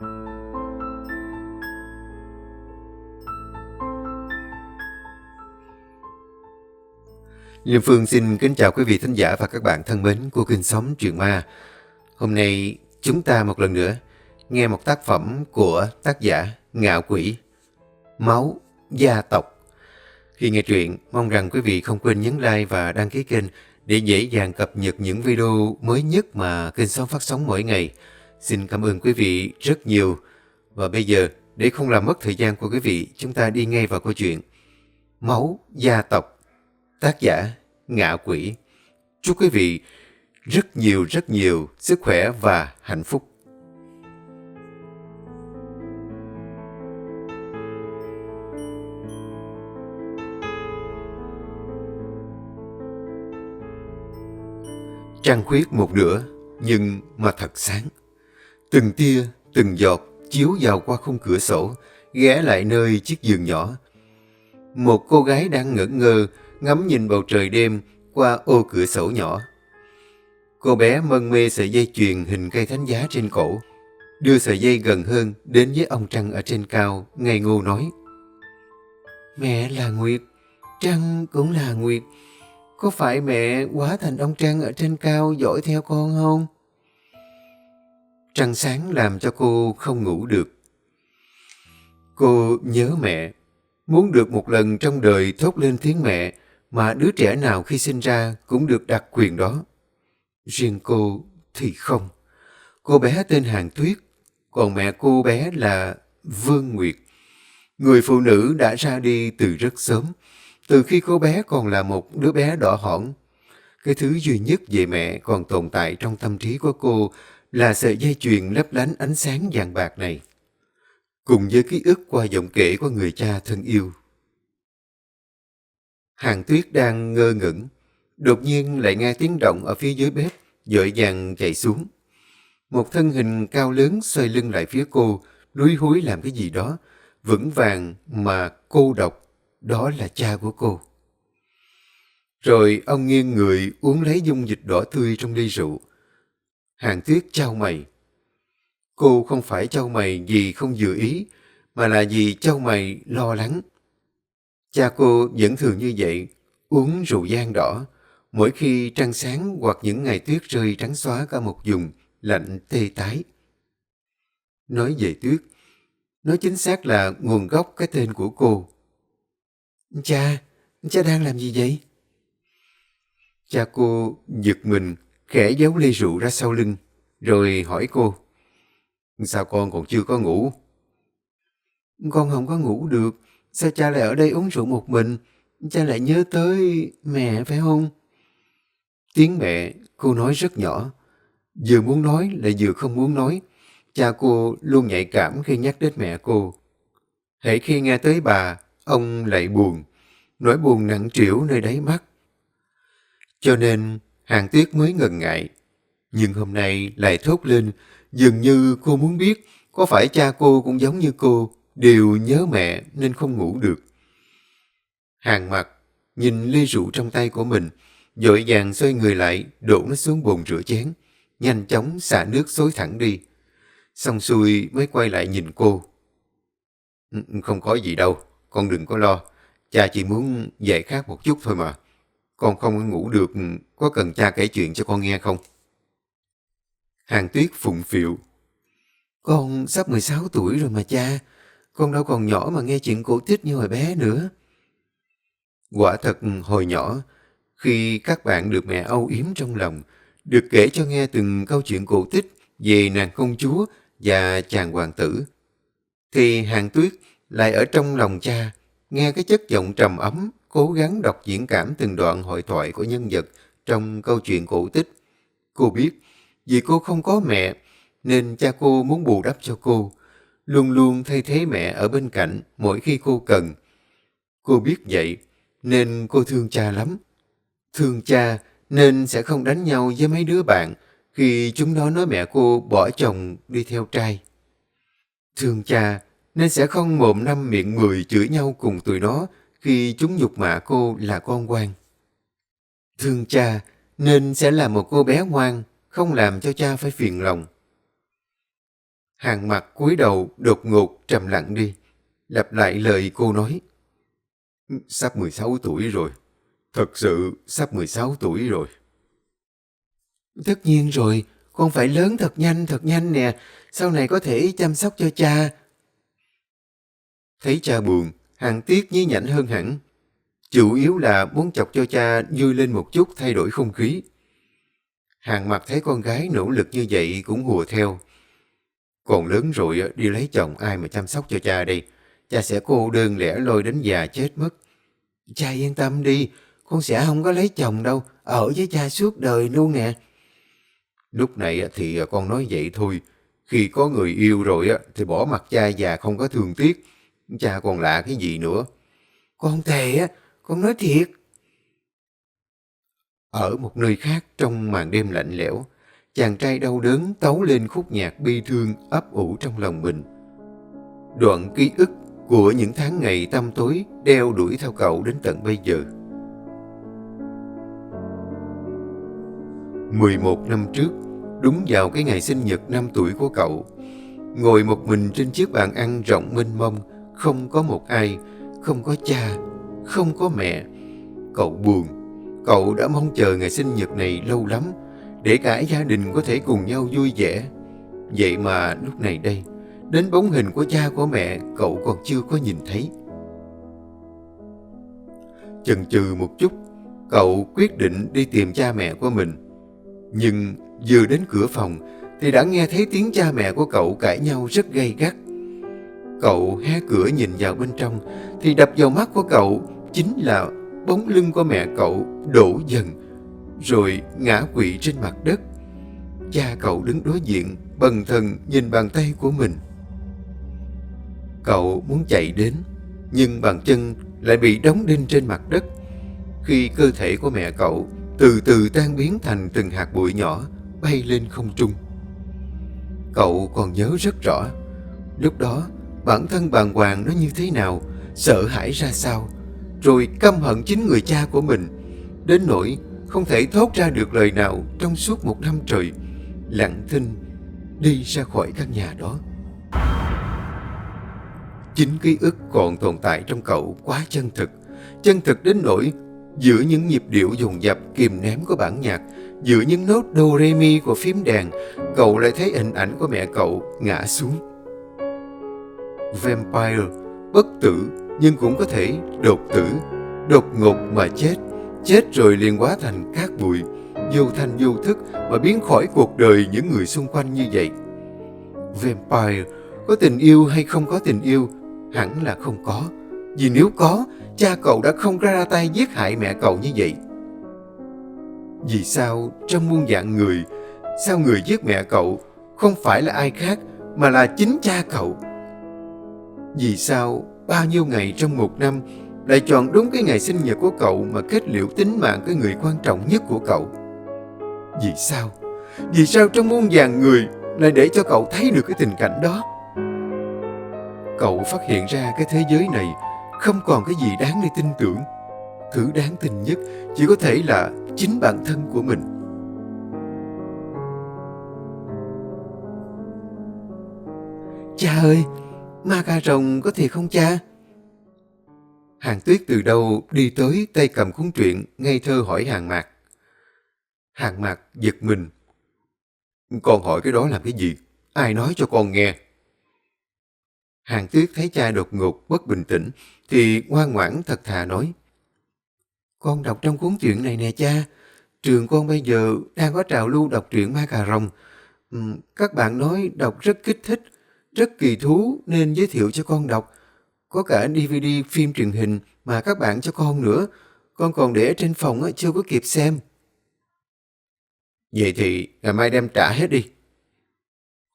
Liêm Phương xin kính chào quý vị thính giả và các bạn thân mến của kênh Sống Truyện Ma. Hôm nay chúng ta một lần nữa nghe một tác phẩm của tác giả Ngạo Quỷ, Máu Gia Tộc. Khi nghe truyện, mong rằng quý vị không quên nhấn like và đăng ký kênh để dễ dàng cập nhật những video mới nhất mà kênh Sống phát sóng mỗi ngày. Xin cảm ơn quý vị rất nhiều. Và bây giờ, để không làm mất thời gian của quý vị, chúng ta đi ngay vào câu chuyện. Máu Gia Tộc Tác giả Ngạ Quỷ Chúc quý vị rất nhiều rất nhiều sức khỏe và hạnh phúc. Trăng khuyết một nửa nhưng mà thật sáng. Từng tia, từng giọt chiếu vào qua khung cửa sổ, ghé lại nơi chiếc giường nhỏ. Một cô gái đang ngẩn ngơ ngắm nhìn bầu trời đêm qua ô cửa sổ nhỏ. Cô bé mân mê sợi dây chuyền hình cây thánh giá trên cổ, đưa sợi dây gần hơn đến với ông Trăng ở trên cao, ngây ngô nói. Mẹ là Nguyệt, Trăng cũng là Nguyệt. Có phải mẹ quá thành ông Trăng ở trên cao dõi theo con không? Trăng sáng làm cho cô không ngủ được. Cô nhớ mẹ, muốn được một lần trong đời thốt lên tiếng mẹ mà đứa trẻ nào khi sinh ra cũng được đặc quyền đó. Riêng cô thì không. Cô bé tên Hàng Tuyết, còn mẹ cô bé là Vương Nguyệt. Người phụ nữ đã ra đi từ rất sớm, từ khi cô bé còn là một đứa bé đỏ hỏn. Cái thứ duy nhất về mẹ còn tồn tại trong tâm trí của cô là sợi dây chuyền lấp lánh ánh sáng vàng bạc này. Cùng với ký ức qua giọng kể của người cha thân yêu. Hàng tuyết đang ngơ ngẩn. Đột nhiên lại nghe tiếng động ở phía dưới bếp, dội vàng chạy xuống. Một thân hình cao lớn xoay lưng lại phía cô, lúi húi làm cái gì đó, vững vàng mà cô độc, đó là cha của cô. Rồi ông nghiêng người uống lấy dung dịch đỏ tươi trong ly rượu. Hàng tuyết trao mày. Cô không phải trao mày vì không dự ý, mà là vì trao mày lo lắng. Cha cô vẫn thường như vậy, uống rượu gian đỏ, mỗi khi trăng sáng hoặc những ngày tuyết rơi trắng xóa cả một vùng, lạnh tê tái. Nói về tuyết, nói chính xác là nguồn gốc cái tên của cô. Cha, cha đang làm gì vậy? Cha cô giật mình, khẽ giấu ly rượu ra sau lưng, rồi hỏi cô. Sao con còn chưa có ngủ? Con không có ngủ được, Sao cha lại ở đây uống rượu một mình? Cha lại nhớ tới mẹ phải không? Tiếng mẹ cô nói rất nhỏ. Vừa muốn nói lại vừa không muốn nói. Cha cô luôn nhạy cảm khi nhắc đến mẹ cô. Hãy khi nghe tới bà, ông lại buồn. Nỗi buồn nặng trĩu nơi đáy mắt. Cho nên Hàng Tuyết mới ngần ngại. Nhưng hôm nay lại thốt lên, dường như cô muốn biết có phải cha cô cũng giống như cô đều nhớ mẹ nên không ngủ được. Hàng mặt, nhìn ly rượu trong tay của mình, dội vàng xoay người lại, đổ nó xuống bồn rửa chén, nhanh chóng xả nước xối thẳng đi. Xong xuôi mới quay lại nhìn cô. Ừ, không có gì đâu, con đừng có lo. Cha chỉ muốn dạy khác một chút thôi mà. Con không ngủ được, có cần cha kể chuyện cho con nghe không? Hàng tuyết phụng phiệu. Con sắp 16 tuổi rồi mà cha. Con đâu còn nhỏ mà nghe chuyện cổ tích như hồi bé nữa. Quả thật hồi nhỏ, khi các bạn được mẹ âu yếm trong lòng, được kể cho nghe từng câu chuyện cổ tích về nàng công chúa và chàng hoàng tử, thì hàng tuyết lại ở trong lòng cha, nghe cái chất giọng trầm ấm, cố gắng đọc diễn cảm từng đoạn hội thoại của nhân vật trong câu chuyện cổ tích. Cô biết, vì cô không có mẹ, nên cha cô muốn bù đắp cho cô, luôn luôn thay thế mẹ ở bên cạnh mỗi khi cô cần. Cô biết vậy, nên cô thương cha lắm. Thương cha nên sẽ không đánh nhau với mấy đứa bạn khi chúng nó nói mẹ cô bỏ chồng đi theo trai. Thương cha nên sẽ không mồm năm miệng mười chửi nhau cùng tụi nó khi chúng nhục mạ cô là con quan. Thương cha nên sẽ là một cô bé ngoan, không làm cho cha phải phiền lòng. Hàng mặt cúi đầu đột ngột trầm lặng đi. Lặp lại lời cô nói. Sắp 16 tuổi rồi. Thật sự sắp 16 tuổi rồi. Tất nhiên rồi, con phải lớn thật nhanh, thật nhanh nè. Sau này có thể chăm sóc cho cha. Thấy cha buồn, hàng tiếc nhí nhảnh hơn hẳn. Chủ yếu là muốn chọc cho cha vui lên một chút thay đổi không khí. Hàng mặt thấy con gái nỗ lực như vậy cũng hùa theo. Còn lớn rồi đi lấy chồng ai mà chăm sóc cho cha đây. Cha sẽ cô đơn lẻ loi đến già chết mất. Cha yên tâm đi, con sẽ không có lấy chồng đâu, ở với cha suốt đời luôn nè. Lúc này thì con nói vậy thôi. Khi có người yêu rồi thì bỏ mặt cha già không có thương tiếc. Cha còn lạ cái gì nữa. Con thề á, con nói thiệt. Ở một nơi khác trong màn đêm lạnh lẽo, chàng trai đau đớn tấu lên khúc nhạc bi thương ấp ủ trong lòng mình. Đoạn ký ức của những tháng ngày tăm tối đeo đuổi theo cậu đến tận bây giờ. 11 năm trước, đúng vào cái ngày sinh nhật năm tuổi của cậu, ngồi một mình trên chiếc bàn ăn rộng mênh mông, không có một ai, không có cha, không có mẹ. Cậu buồn, cậu đã mong chờ ngày sinh nhật này lâu lắm, để cả gia đình có thể cùng nhau vui vẻ. Vậy mà lúc này đây, đến bóng hình của cha của mẹ cậu còn chưa có nhìn thấy. Chần chừ một chút, cậu quyết định đi tìm cha mẹ của mình. Nhưng vừa đến cửa phòng thì đã nghe thấy tiếng cha mẹ của cậu cãi nhau rất gay gắt. Cậu hé cửa nhìn vào bên trong thì đập vào mắt của cậu chính là bóng lưng của mẹ cậu đổ dần rồi ngã quỵ trên mặt đất. Cha cậu đứng đối diện bần thần nhìn bàn tay của mình. Cậu muốn chạy đến nhưng bàn chân lại bị đóng đinh trên mặt đất. Khi cơ thể của mẹ cậu từ từ tan biến thành từng hạt bụi nhỏ bay lên không trung. Cậu còn nhớ rất rõ, lúc đó bản thân bàng hoàng nó như thế nào, sợ hãi ra sao, rồi căm hận chính người cha của mình, đến nỗi không thể thốt ra được lời nào trong suốt một năm trời, lặng thinh đi ra khỏi căn nhà đó. Chính ký ức còn tồn tại trong cậu quá chân thực, chân thực đến nỗi giữa những nhịp điệu dồn dập kìm ném của bản nhạc, giữa những nốt do re mi của phím đàn, cậu lại thấy hình ảnh của mẹ cậu ngã xuống. Vampire, bất tử nhưng cũng có thể đột tử, đột ngột mà chết, chết rồi liền hóa thành cát bụi, vô thanh vô thức mà biến khỏi cuộc đời những người xung quanh như vậy. Vampire, có tình yêu hay không có tình yêu, hẳn là không có. Vì nếu có, cha cậu đã không ra tay giết hại mẹ cậu như vậy. Vì sao trong muôn dạng người, sao người giết mẹ cậu không phải là ai khác mà là chính cha cậu? Vì sao bao nhiêu ngày trong một năm lại chọn đúng cái ngày sinh nhật của cậu mà kết liễu tính mạng cái người quan trọng nhất của cậu? Vì sao? Vì sao trong muôn vàng người lại để cho cậu thấy được cái tình cảnh đó? Cậu phát hiện ra cái thế giới này không còn cái gì đáng để tin tưởng. Thứ đáng tin nhất chỉ có thể là chính bản thân của mình. Cha ơi, ma cà rồng có thiệt không cha? Hàng tuyết từ đâu đi tới tay cầm cuốn truyện ngây thơ hỏi hàng mạc. Hàng mạc giật mình. Con hỏi cái đó làm cái gì? Ai nói cho con nghe? Hàng tuyết thấy cha đột ngột, bất bình tĩnh, thì ngoan ngoãn thật thà nói. Con đọc trong cuốn truyện này nè cha, trường con bây giờ đang có trào lưu đọc truyện ma cà rồng. Các bạn nói đọc rất kích thích, rất kỳ thú nên giới thiệu cho con đọc. Có cả DVD phim truyền hình mà các bạn cho con nữa. Con còn để trên phòng chưa có kịp xem. Vậy thì, ngày mai đem trả hết đi.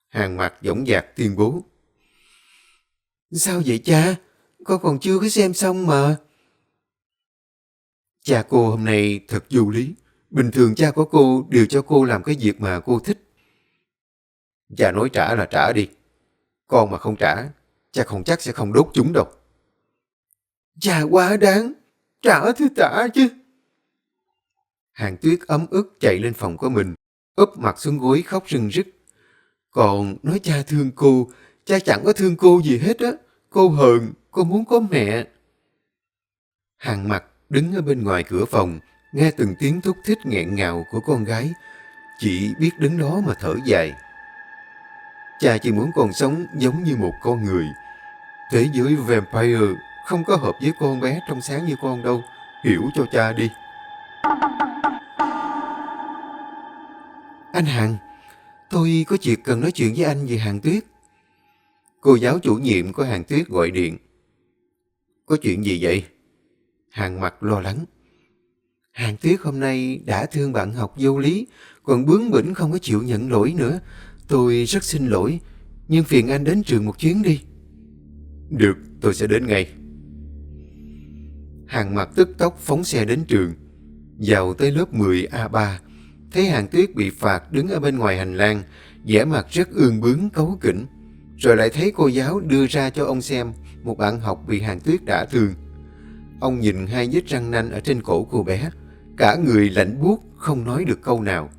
Hàng mặt dõng dạc tuyên bố. Sao vậy cha? Con còn chưa có xem xong mà. Cha cô hôm nay thật vô lý. Bình thường cha của cô đều cho cô làm cái việc mà cô thích. Cha nói trả là trả đi. Con mà không trả, cha không chắc sẽ không đốt chúng đâu. Cha quá đáng. Trả thì trả chứ. Hàng tuyết ấm ức chạy lên phòng của mình, úp mặt xuống gối khóc rưng rức. Còn nói cha thương cô, cha chẳng có thương cô gì hết á. Cô hờn, cô muốn có mẹ. Hàng mặt đứng ở bên ngoài cửa phòng, nghe từng tiếng thúc thích nghẹn ngào của con gái. Chỉ biết đứng đó mà thở dài. Cha chỉ muốn con sống giống như một con người. Thế giới vampire không có hợp với con bé trong sáng như con đâu. Hiểu cho cha đi. Anh Hằng, tôi có chuyện cần nói chuyện với anh về Hàng Tuyết. Cô giáo chủ nhiệm của Hàng Tuyết gọi điện. Có chuyện gì vậy? Hàng mặt lo lắng. Hàng Tuyết hôm nay đã thương bạn học vô lý, còn bướng bỉnh không có chịu nhận lỗi nữa. Tôi rất xin lỗi, nhưng phiền anh đến trường một chuyến đi. Được, tôi sẽ đến ngay. Hàng mặt tức tốc phóng xe đến trường. Vào tới lớp 10A3, thấy Hàng Tuyết bị phạt đứng ở bên ngoài hành lang, vẻ mặt rất ương bướng cấu kỉnh. Rồi lại thấy cô giáo đưa ra cho ông xem một bạn học bị Hàng Tuyết đã thương. Ông nhìn hai vết răng nanh ở trên cổ cô bé, cả người lạnh buốt không nói được câu nào.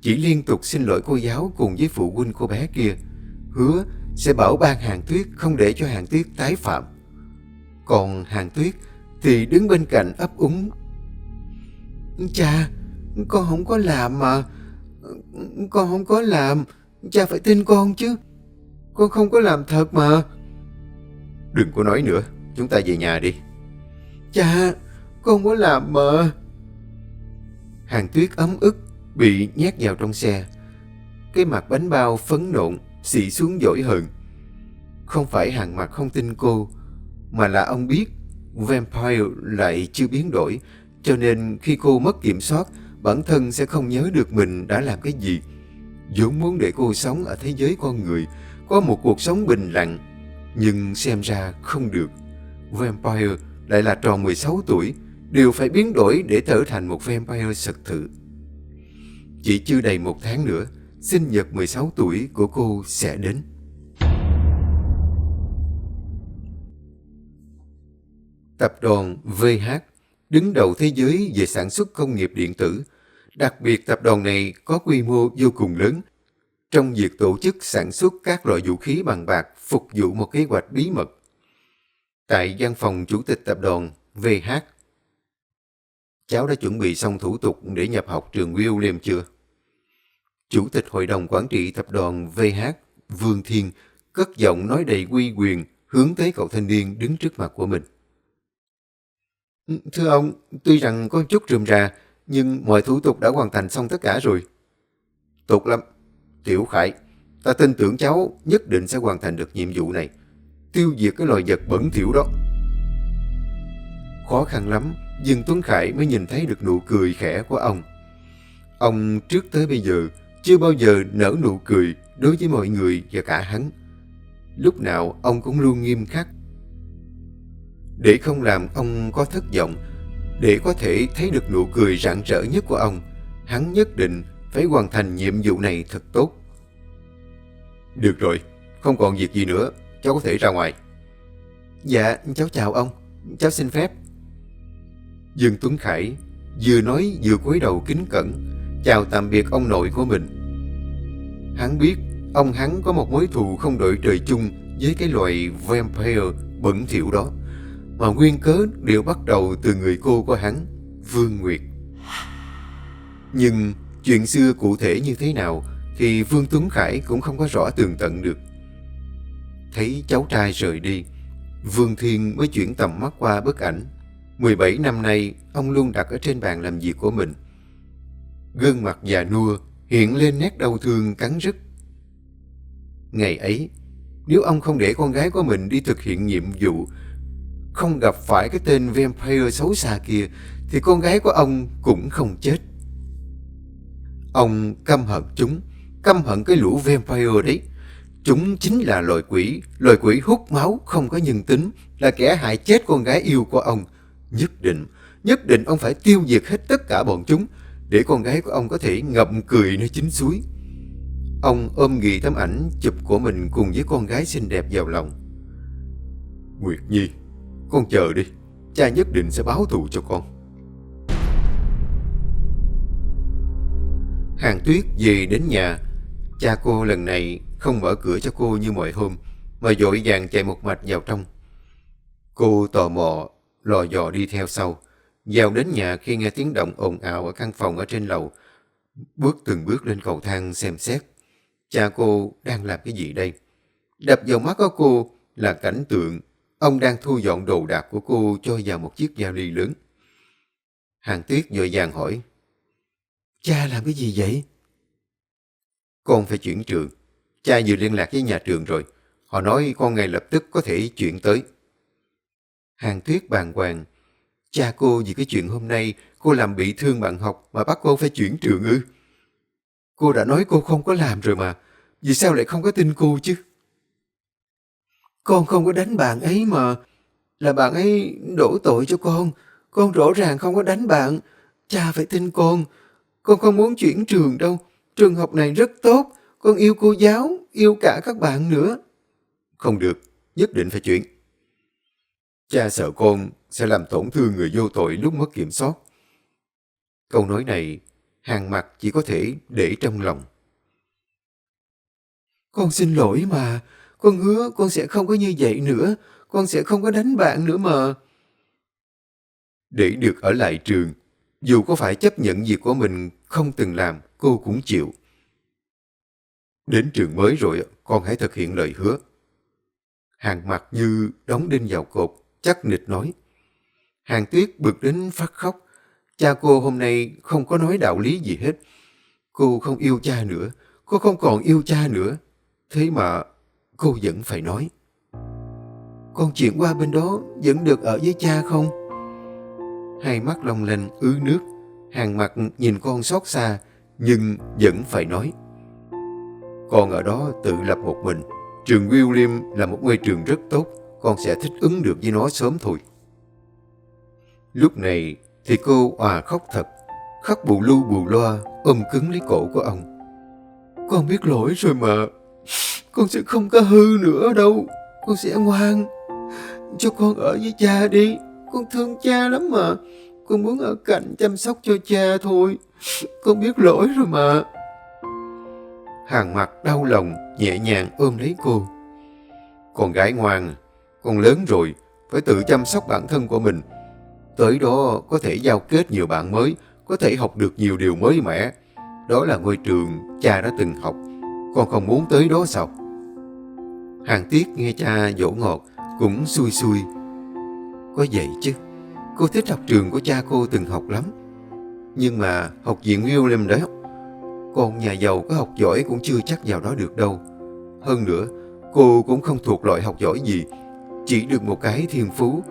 Chỉ liên tục xin lỗi cô giáo cùng với phụ huynh cô bé kia, hứa sẽ bảo ban Hàng Tuyết không để cho Hàng Tuyết tái phạm. Còn Hàng Tuyết thì đứng bên cạnh ấp úng. Cha, con không có làm mà. Con không có làm, cha phải tin con chứ. Con không có làm thật mà. Đừng có nói nữa, chúng ta về nhà đi. Cha, con có làm mà. Hàng tuyết ấm ức, bị nhét vào trong xe. Cái mặt bánh bao phấn nộn, xị xuống dỗi hận Không phải hàng mặt không tin cô, mà là ông biết Vampire lại chưa biến đổi, cho nên khi cô mất kiểm soát, bản thân sẽ không nhớ được mình đã làm cái gì. vốn muốn để cô sống ở thế giới con người, có một cuộc sống bình lặng, nhưng xem ra không được. Vampire lại là tròn 16 tuổi, đều phải biến đổi để trở thành một vampire thực. Chỉ chưa đầy một tháng nữa, sinh nhật 16 tuổi của cô sẽ đến. Tập đoàn VH đứng đầu thế giới về sản xuất công nghiệp điện tử. Đặc biệt tập đoàn này có quy mô vô cùng lớn trong việc tổ chức sản xuất các loại vũ khí bằng bạc phục vụ một kế hoạch bí mật. Tại văn phòng chủ tịch tập đoàn VH, cháu đã chuẩn bị xong thủ tục để nhập học trường William chưa? Chủ tịch hội đồng quản trị tập đoàn VH, Vương Thiên, cất giọng nói đầy uy quyền hướng tới cậu thanh niên đứng trước mặt của mình. Thưa ông, tuy rằng có chút rườm rà, nhưng mọi thủ tục đã hoàn thành xong tất cả rồi. Tốt lắm. Tiểu Khải, ta tin tưởng cháu nhất định sẽ hoàn thành được nhiệm vụ này. Tiêu diệt cái loài vật bẩn thỉu đó. Khó khăn lắm, Dương Tuấn Khải mới nhìn thấy được nụ cười khẽ của ông. Ông trước tới bây giờ chưa bao giờ nở nụ cười đối với mọi người và cả hắn. Lúc nào ông cũng luôn nghiêm khắc. Để không làm ông có thất vọng, để có thể thấy được nụ cười rạng rỡ nhất của ông, hắn nhất định phải hoàn thành nhiệm vụ này thật tốt. Được rồi, không còn việc gì nữa, cháu có thể ra ngoài. Dạ, cháu chào ông, cháu xin phép. Dương Tuấn Khải vừa nói vừa cúi đầu kính cẩn, chào tạm biệt ông nội của mình. Hắn biết ông hắn có một mối thù không đội trời chung với cái loại vampire bẩn thỉu đó, mà nguyên cớ đều bắt đầu từ người cô của hắn, Vương Nguyệt. Nhưng chuyện xưa cụ thể như thế nào thì Vương Tuấn Khải cũng không có rõ tường tận được. Thấy cháu trai rời đi, Vương Thiên mới chuyển tầm mắt qua bức ảnh. 17 năm nay, ông luôn đặt ở trên bàn làm việc của mình. Gương mặt già nua hiện lên nét đau thương cắn rứt. Ngày ấy, nếu ông không để con gái của mình đi thực hiện nhiệm vụ, không gặp phải cái tên vampire xấu xa kia, thì con gái của ông cũng không chết. Ông căm hận chúng, căm hận cái lũ vampire đấy. Chúng chính là loài quỷ, loài quỷ hút máu, không có nhân tính, là kẻ hại chết con gái yêu của ông. Nhất định, nhất định ông phải tiêu diệt hết tất cả bọn chúng, để con gái của ông có thể ngậm cười nơi chính suối. Ông ôm ghi tấm ảnh chụp của mình cùng với con gái xinh đẹp vào lòng. Nguyệt Nhi, con chờ đi, cha nhất định sẽ báo thù cho con. Hàng Tuyết về đến nhà, cha cô lần này không mở cửa cho cô như mọi hôm, mà dội vàng chạy một mạch vào trong. Cô tò mò, lò dò đi theo sau, vào đến nhà khi nghe tiếng động ồn ào ở căn phòng ở trên lầu, bước từng bước lên cầu thang xem xét. Cha cô đang làm cái gì đây? Đập vào mắt của cô là cảnh tượng ông đang thu dọn đồ đạc của cô cho vào một chiếc vali lớn. Hàng Tuyết vội vàng hỏi, Cha làm cái gì vậy? con phải chuyển trường. Cha vừa liên lạc với nhà trường rồi. Họ nói con ngay lập tức có thể chuyển tới. Hàng Tuyết bàng hoàng. Cha cô vì cái chuyện hôm nay cô làm bị thương bạn học mà bắt cô phải chuyển trường ư. Cô đã nói cô không có làm rồi mà. Vì sao lại không có tin cô chứ? Con không có đánh bạn ấy mà. Là bạn ấy đổ tội cho con. Con rõ ràng không có đánh bạn. Cha phải tin con. Con không muốn chuyển trường đâu. Trường học này rất tốt. Con yêu cô giáo, yêu cả các bạn nữa. Không được, nhất định phải chuyển. Cha sợ con sẽ làm tổn thương người vô tội lúc mất kiểm soát. Câu nói này, hàng mặt chỉ có thể để trong lòng. Con xin lỗi mà. Con hứa con sẽ không có như vậy nữa. Con sẽ không có đánh bạn nữa mà. Để được ở lại trường, dù có phải chấp nhận việc của mình không từng làm, cô cũng chịu. Đến trường mới rồi, con hãy thực hiện lời hứa. Hàng mặt như đóng đinh vào cột, chắc nịch nói. Hàng tuyết bực đến phát khóc. Cha cô hôm nay không có nói đạo lý gì hết. Cô không yêu cha nữa, cô không còn yêu cha nữa. Thế mà cô vẫn phải nói. Con chuyển qua bên đó vẫn được ở với cha không? Hai mắt long lanh ứ nước, hàng mặt nhìn con xót xa, nhưng vẫn phải nói. Con ở đó tự lập một mình. Trường William là một ngôi trường rất tốt, con sẽ thích ứng được với nó sớm thôi. Lúc này thì cô òa khóc thật, khóc bù lu bù loa, ôm cứng lấy cổ của ông. Con biết lỗi rồi mà, con sẽ không có hư nữa đâu, con sẽ ngoan. Cho con ở với cha đi, con thương cha lắm mà, con muốn ở cạnh chăm sóc cho cha thôi, con biết lỗi rồi mà. Hàng mặt đau lòng, nhẹ nhàng ôm lấy cô. Con gái ngoan, con lớn rồi, phải tự chăm sóc bản thân của mình. Tới đó có thể giao kết nhiều bạn mới, có thể học được nhiều điều mới mẻ. Đó là ngôi trường cha đã từng học. Con không muốn tới đó sao? Hàng Tiết nghe cha dỗ ngọt, cũng xui xui. Có vậy chứ, cô thích học trường của cha cô từng học lắm. Nhưng mà học viện William đấy con nhà giàu có học giỏi cũng chưa chắc vào đó được đâu. Hơn nữa, cô cũng không thuộc loại học giỏi gì. Chỉ được một cái thiên phú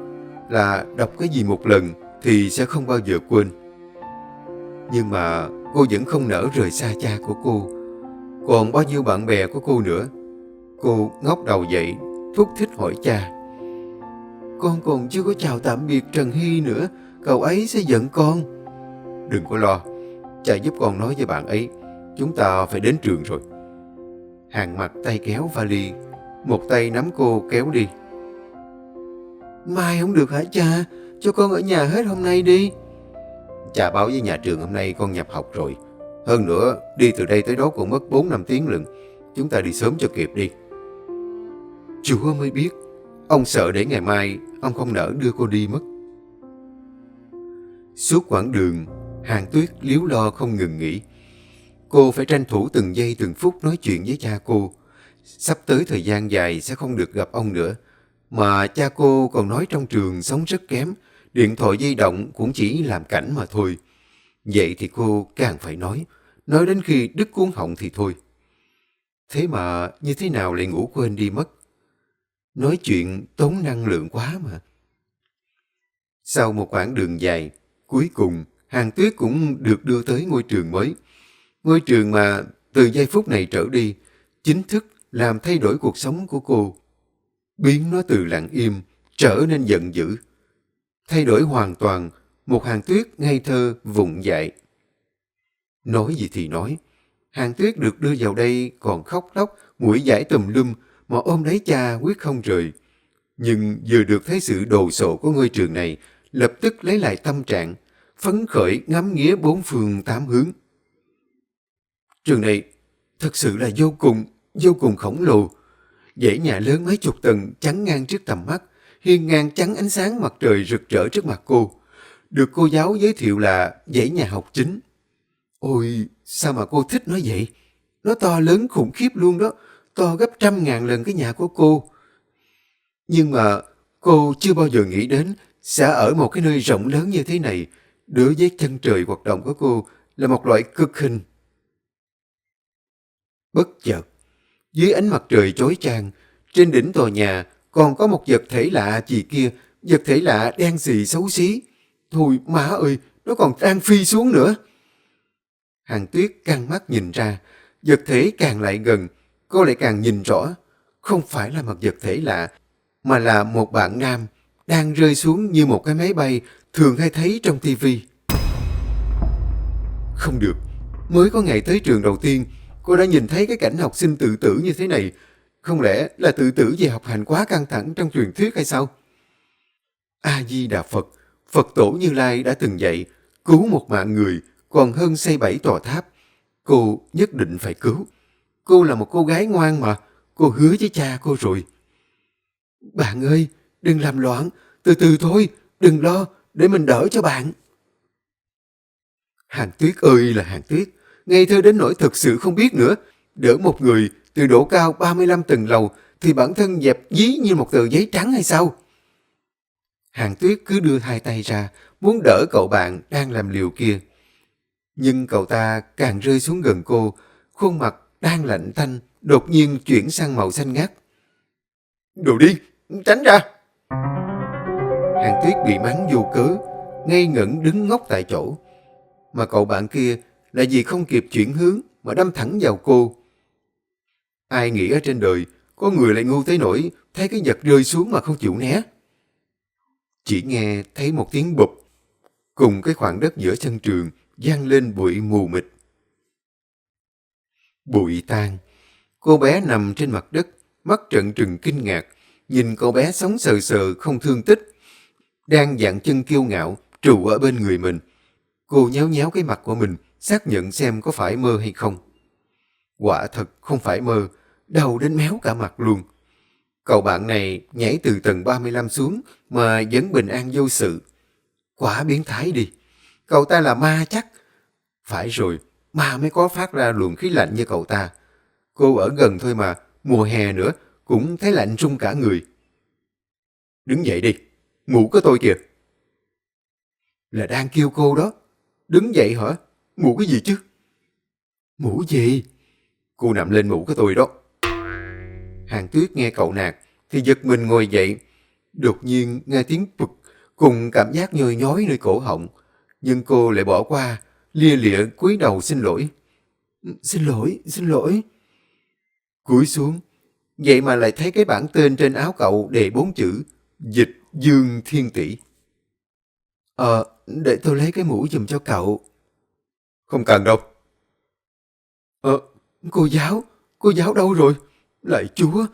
là đọc cái gì một lần thì sẽ không bao giờ quên. Nhưng mà cô vẫn không nỡ rời xa cha của cô. Còn bao nhiêu bạn bè của cô nữa. Cô ngóc đầu dậy, thúc thích hỏi cha. Con còn chưa có chào tạm biệt Trần Hy nữa, cậu ấy sẽ giận con. Đừng có lo, cha giúp con nói với bạn ấy, chúng ta phải đến trường rồi. Hàng mặt tay kéo vali, một tay nắm cô kéo đi. Mai không được hả cha? Cho con ở nhà hết hôm nay đi. Cha báo với nhà trường hôm nay con nhập học rồi. Hơn nữa, đi từ đây tới đó cũng mất 4 năm tiếng lận. Chúng ta đi sớm cho kịp đi. Chúa mới biết. Ông sợ để ngày mai ông không nỡ đưa cô đi mất. Suốt quãng đường, hàng tuyết liếu lo không ngừng nghỉ. Cô phải tranh thủ từng giây từng phút nói chuyện với cha cô. Sắp tới thời gian dài sẽ không được gặp ông nữa. Mà cha cô còn nói trong trường sống rất kém, điện thoại di động cũng chỉ làm cảnh mà thôi. Vậy thì cô càng phải nói, nói đến khi đứt cuốn họng thì thôi. Thế mà như thế nào lại ngủ quên đi mất? Nói chuyện tốn năng lượng quá mà. Sau một quãng đường dài, cuối cùng Hàng Tuyết cũng được đưa tới ngôi trường mới. Ngôi trường mà từ giây phút này trở đi, chính thức làm thay đổi cuộc sống của cô. Biến nó từ lặng im trở nên giận dữ. Thay đổi hoàn toàn một hàng tuyết ngây thơ vụng dại. Nói gì thì nói, hàng tuyết được đưa vào đây còn khóc lóc, mũi giải tùm lum, mà ôm lấy cha quyết không rời. Nhưng vừa được thấy sự đồ sộ của ngôi trường này, lập tức lấy lại tâm trạng, phấn khởi ngắm nghía bốn phương tám hướng. Trường này thật sự là vô cùng, vô cùng khổng lồ. Dãy nhà lớn mấy chục tầng chắn ngang trước tầm mắt, hiên ngang chắn ánh sáng mặt trời rực rỡ trước mặt cô. Được cô giáo giới thiệu là dãy nhà học chính. Ôi, sao mà cô thích nó vậy? Nó to lớn khủng khiếp luôn đó, to gấp trăm ngàn lần cái nhà của cô. Nhưng mà cô chưa bao giờ nghĩ đến sẽ ở một cái nơi rộng lớn như thế này, đối với chân trời hoạt động của cô là một loại cực hình. Bất chợt, dưới ánh mặt trời chói chang, trên đỉnh tòa nhà còn có một vật thể lạ gì kia, vật thể lạ đen xì xấu xí. Thôi má ơi, nó còn đang phi xuống nữa. Hàng tuyết căng mắt nhìn ra, vật thể càng lại gần, cô lại càng nhìn rõ. Không phải là một vật thể lạ, mà là một bạn nam đang rơi xuống như một cái máy bay thường hay thấy trong tivi. Không được, mới có ngày tới trường đầu tiên, cô đã nhìn thấy cái cảnh học sinh tự tử như thế này. Không lẽ là tự tử vì học hành quá căng thẳng trong truyền thuyết hay sao? A-di-đà Phật, Phật tổ Như Lai đã từng dạy, cứu một mạng người còn hơn xây bảy tòa tháp. Cô nhất định phải cứu. Cô là một cô gái ngoan mà, cô hứa với cha cô rồi. Bạn ơi, đừng làm loạn, từ từ thôi, đừng lo, để mình đỡ cho bạn. Hàng tuyết ơi là hàng tuyết, ngây thơ đến nỗi thực sự không biết nữa. Đỡ một người từ độ cao 35 tầng lầu thì bản thân dẹp dí như một tờ giấy trắng hay sao? Hàng tuyết cứ đưa hai tay ra, muốn đỡ cậu bạn đang làm liều kia. Nhưng cậu ta càng rơi xuống gần cô, khuôn mặt đang lạnh tanh, đột nhiên chuyển sang màu xanh ngắt. Đồ đi, tránh ra! Hàng tuyết bị mắng vô cớ, ngây ngẩn đứng ngốc tại chỗ. Mà cậu bạn kia là vì không kịp chuyển hướng mà đâm thẳng vào cô. Ai nghĩ ở trên đời có người lại ngu tới nổi, thấy cái vật rơi xuống mà không chịu né. Chỉ nghe thấy một tiếng bụp, cùng cái khoảng đất giữa sân trường vang lên bụi mù mịt. Bụi tan, cô bé nằm trên mặt đất, mắt trận trừng kinh ngạc, nhìn cô bé sống sờ sờ không thương tích, đang dạng chân kiêu ngạo trù ở bên người mình. Cô nhéo nhéo cái mặt của mình, xác nhận xem có phải mơ hay không. Quả thật không phải mơ, đau đến méo cả mặt luôn. Cậu bạn này nhảy từ tầng 35 xuống mà vẫn bình an vô sự. Quả biến thái đi. Cậu ta là ma chắc. Phải rồi, ma mới có phát ra luồng khí lạnh như cậu ta. Cô ở gần thôi mà, mùa hè nữa, cũng thấy lạnh rung cả người. Đứng dậy đi, ngủ có tôi kìa. Là đang kêu cô đó. Đứng dậy hả? Ngủ cái gì chứ? Ngủ gì? Cô nằm lên ngủ cái tôi đó. Hàng tuyết nghe cậu nạt, thì giật mình ngồi dậy. Đột nhiên nghe tiếng bực, cùng cảm giác nhoi nhói nơi cổ họng. Nhưng cô lại bỏ qua, lia lịa cúi đầu xin lỗi. Xin lỗi, xin lỗi. Cúi xuống, vậy mà lại thấy cái bảng tên trên áo cậu đề bốn chữ Dịch Dương Thiên Tỷ. Ờ, để tôi lấy cái mũ dùm cho cậu. Không cần đâu. Ờ, cô giáo, cô giáo đâu rồi? Lại chúa,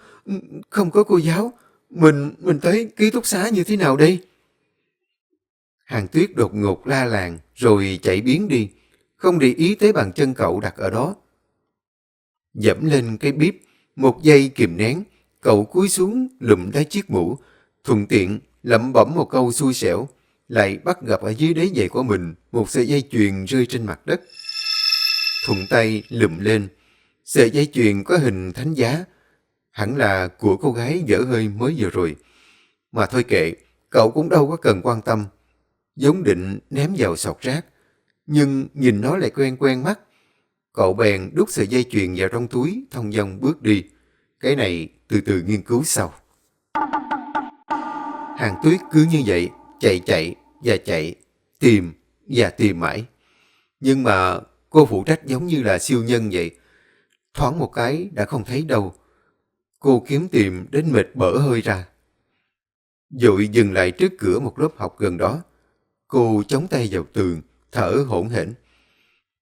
không có cô giáo. Mình, mình tới ký túc xá như thế nào đây? Hàng tuyết đột ngột la làng rồi chạy biến đi, không để ý tới bàn chân cậu đặt ở đó. Dẫm lên cái bíp, một giây kìm nén, cậu cúi xuống lụm lấy chiếc mũ, thuận tiện lẩm bẩm một câu xui xẻo, lại bắt gặp ở dưới đế giày của mình một sợi dây chuyền rơi trên mặt đất. Thuận tay lùm lên, sợi dây chuyền có hình thánh giá, hẳn là của cô gái dở hơi mới vừa rồi. Mà thôi kệ, cậu cũng đâu có cần quan tâm. Giống định ném vào sọt rác, nhưng nhìn nó lại quen quen mắt. Cậu bèn đút sợi dây chuyền vào trong túi, thông dong bước đi. Cái này từ từ nghiên cứu sau. Hàng tuyết cứ như vậy, chạy chạy và chạy, tìm và tìm mãi. Nhưng mà cô phụ trách giống như là siêu nhân vậy. Thoáng một cái đã không thấy đâu. Cô kiếm tìm đến mệt bở hơi ra. Dội dừng lại trước cửa một lớp học gần đó. Cô chống tay vào tường, thở hổn hển.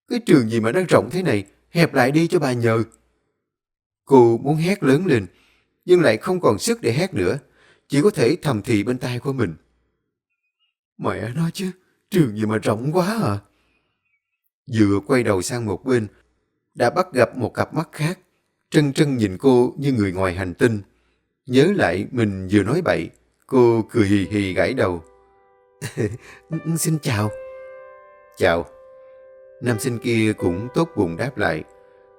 Cái trường gì mà đang rộng thế này, hẹp lại đi cho bà nhờ. Cô muốn hét lớn lên, nhưng lại không còn sức để hét nữa, chỉ có thể thầm thì bên tai của mình. Mẹ nói chứ, trường gì mà rộng quá à. Vừa quay đầu sang một bên, đã bắt gặp một cặp mắt khác. Trân trân nhìn cô như người ngoài hành tinh. Nhớ lại mình vừa nói bậy, cô cười hì hì gãi đầu. Xin chào. Chào. Nam sinh kia cũng tốt bụng đáp lại.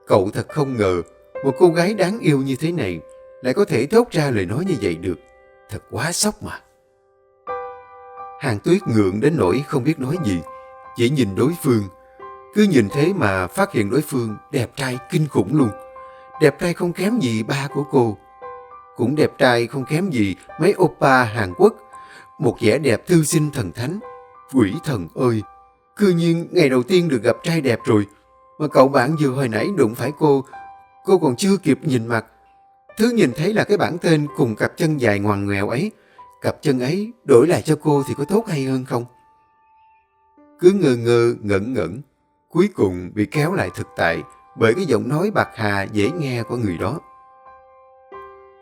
Cậu thật không ngờ, một cô gái đáng yêu như thế này lại có thể thốt ra lời nói như vậy được. Thật quá sốc mà. Hàng tuyết ngượng đến nỗi không biết nói gì, chỉ nhìn đối phương. Cứ nhìn thế mà phát hiện đối phương đẹp trai kinh khủng luôn. Đẹp trai không kém gì ba của cô. Cũng đẹp trai không kém gì mấy oppa Hàn Quốc. Một vẻ đẹp thư sinh thần thánh. Quỷ thần ơi! Cư nhiên ngày đầu tiên được gặp trai đẹp rồi. Mà cậu bạn vừa hồi nãy đụng phải cô. Cô còn chưa kịp nhìn mặt. Thứ nhìn thấy là cái bản tên cùng cặp chân dài ngoằn ngoèo ấy. Cặp chân ấy đổi lại cho cô thì có tốt hay hơn không? Cứ ngơ ngơ, ngẩn ngẩn. Cuối cùng bị kéo lại thực tại bởi cái giọng nói bạc hà dễ nghe của người đó.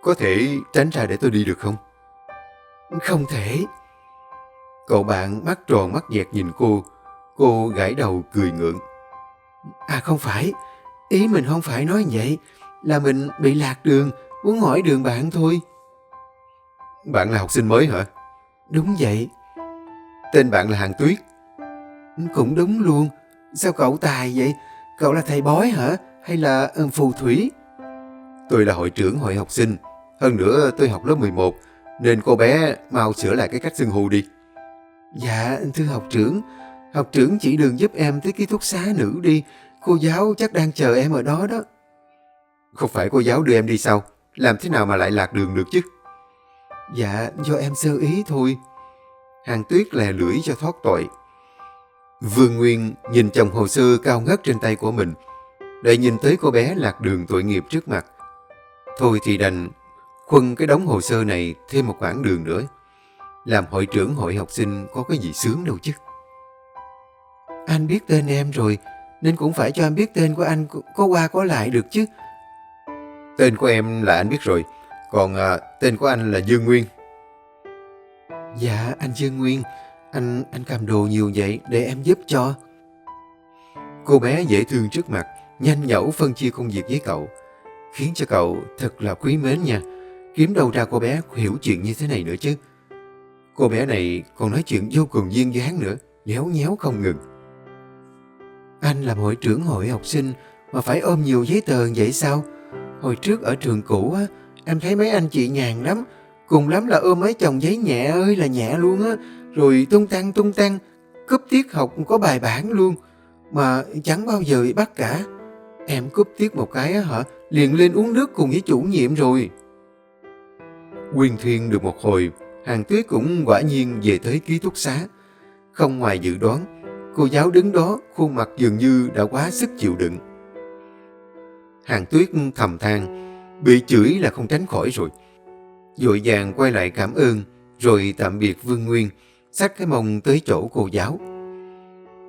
Có thể tránh ra để tôi đi được không? Không thể. Cậu bạn mắt tròn mắt dẹt nhìn cô. Cô gãi đầu cười ngượng. À không phải. Ý mình không phải nói vậy. Là mình bị lạc đường. Muốn hỏi đường bạn thôi. Bạn là học sinh mới hả? Đúng vậy. Tên bạn là Hàng Tuyết. Cũng đúng luôn. Sao cậu tài vậy? Cậu là thầy bói hả? Hay là ừ, phù thủy? Tôi là hội trưởng hội học sinh. Hơn nữa tôi học lớp 11, nên cô bé mau sửa lại cái cách xưng hô đi. Dạ, thưa học trưởng. Học trưởng chỉ đường giúp em tới ký túc xá nữ đi. Cô giáo chắc đang chờ em ở đó đó. Không phải cô giáo đưa em đi sao? Làm thế nào mà lại lạc đường được chứ? Dạ, do em sơ ý thôi. Hàng tuyết lè lưỡi cho thoát tội. Vương Nguyên nhìn chồng hồ sơ cao ngất trên tay của mình, để nhìn tới cô bé lạc đường tội nghiệp trước mặt. Thôi thì đành khuân cái đống hồ sơ này thêm một quãng đường nữa. Làm hội trưởng hội học sinh có cái gì sướng đâu chứ. Anh biết tên em rồi, nên cũng phải cho em biết tên của anh có qua có lại được chứ. Tên của em là anh biết rồi, còn à, tên của anh là Dương Nguyên. Dạ, anh Dương Nguyên, anh anh cầm đồ nhiều vậy để em giúp cho. Cô bé dễ thương trước mặt, nhanh nhẩu phân chia công việc với cậu, khiến cho cậu thật là quý mến nha. Kiếm đâu ra cô bé hiểu chuyện như thế này nữa chứ. Cô bé này còn nói chuyện vô cùng duyên dáng nữa, nhéo nhéo không ngừng. Anh làm hội trưởng hội học sinh mà phải ôm nhiều giấy tờ vậy sao? Hồi trước ở trường cũ á, em thấy mấy anh chị nhàn lắm, cùng lắm là ôm mấy chồng giấy nhẹ ơi là nhẹ luôn á, rồi tung tăng tung tăng, cúp tiết học có bài bản luôn, mà chẳng bao giờ bị bắt cả. Em cúp tiết một cái á hả, liền lên uống nước cùng với chủ nhiệm rồi. Quyên Thiên được một hồi, Hàng Tuyết cũng quả nhiên về tới ký túc xá. Không ngoài dự đoán, cô giáo đứng đó khuôn mặt dường như đã quá sức chịu đựng. Hàng Tuyết thầm than, bị chửi là không tránh khỏi rồi. Dội vàng quay lại cảm ơn, rồi tạm biệt Vương Nguyên, xách cái mông tới chỗ cô giáo.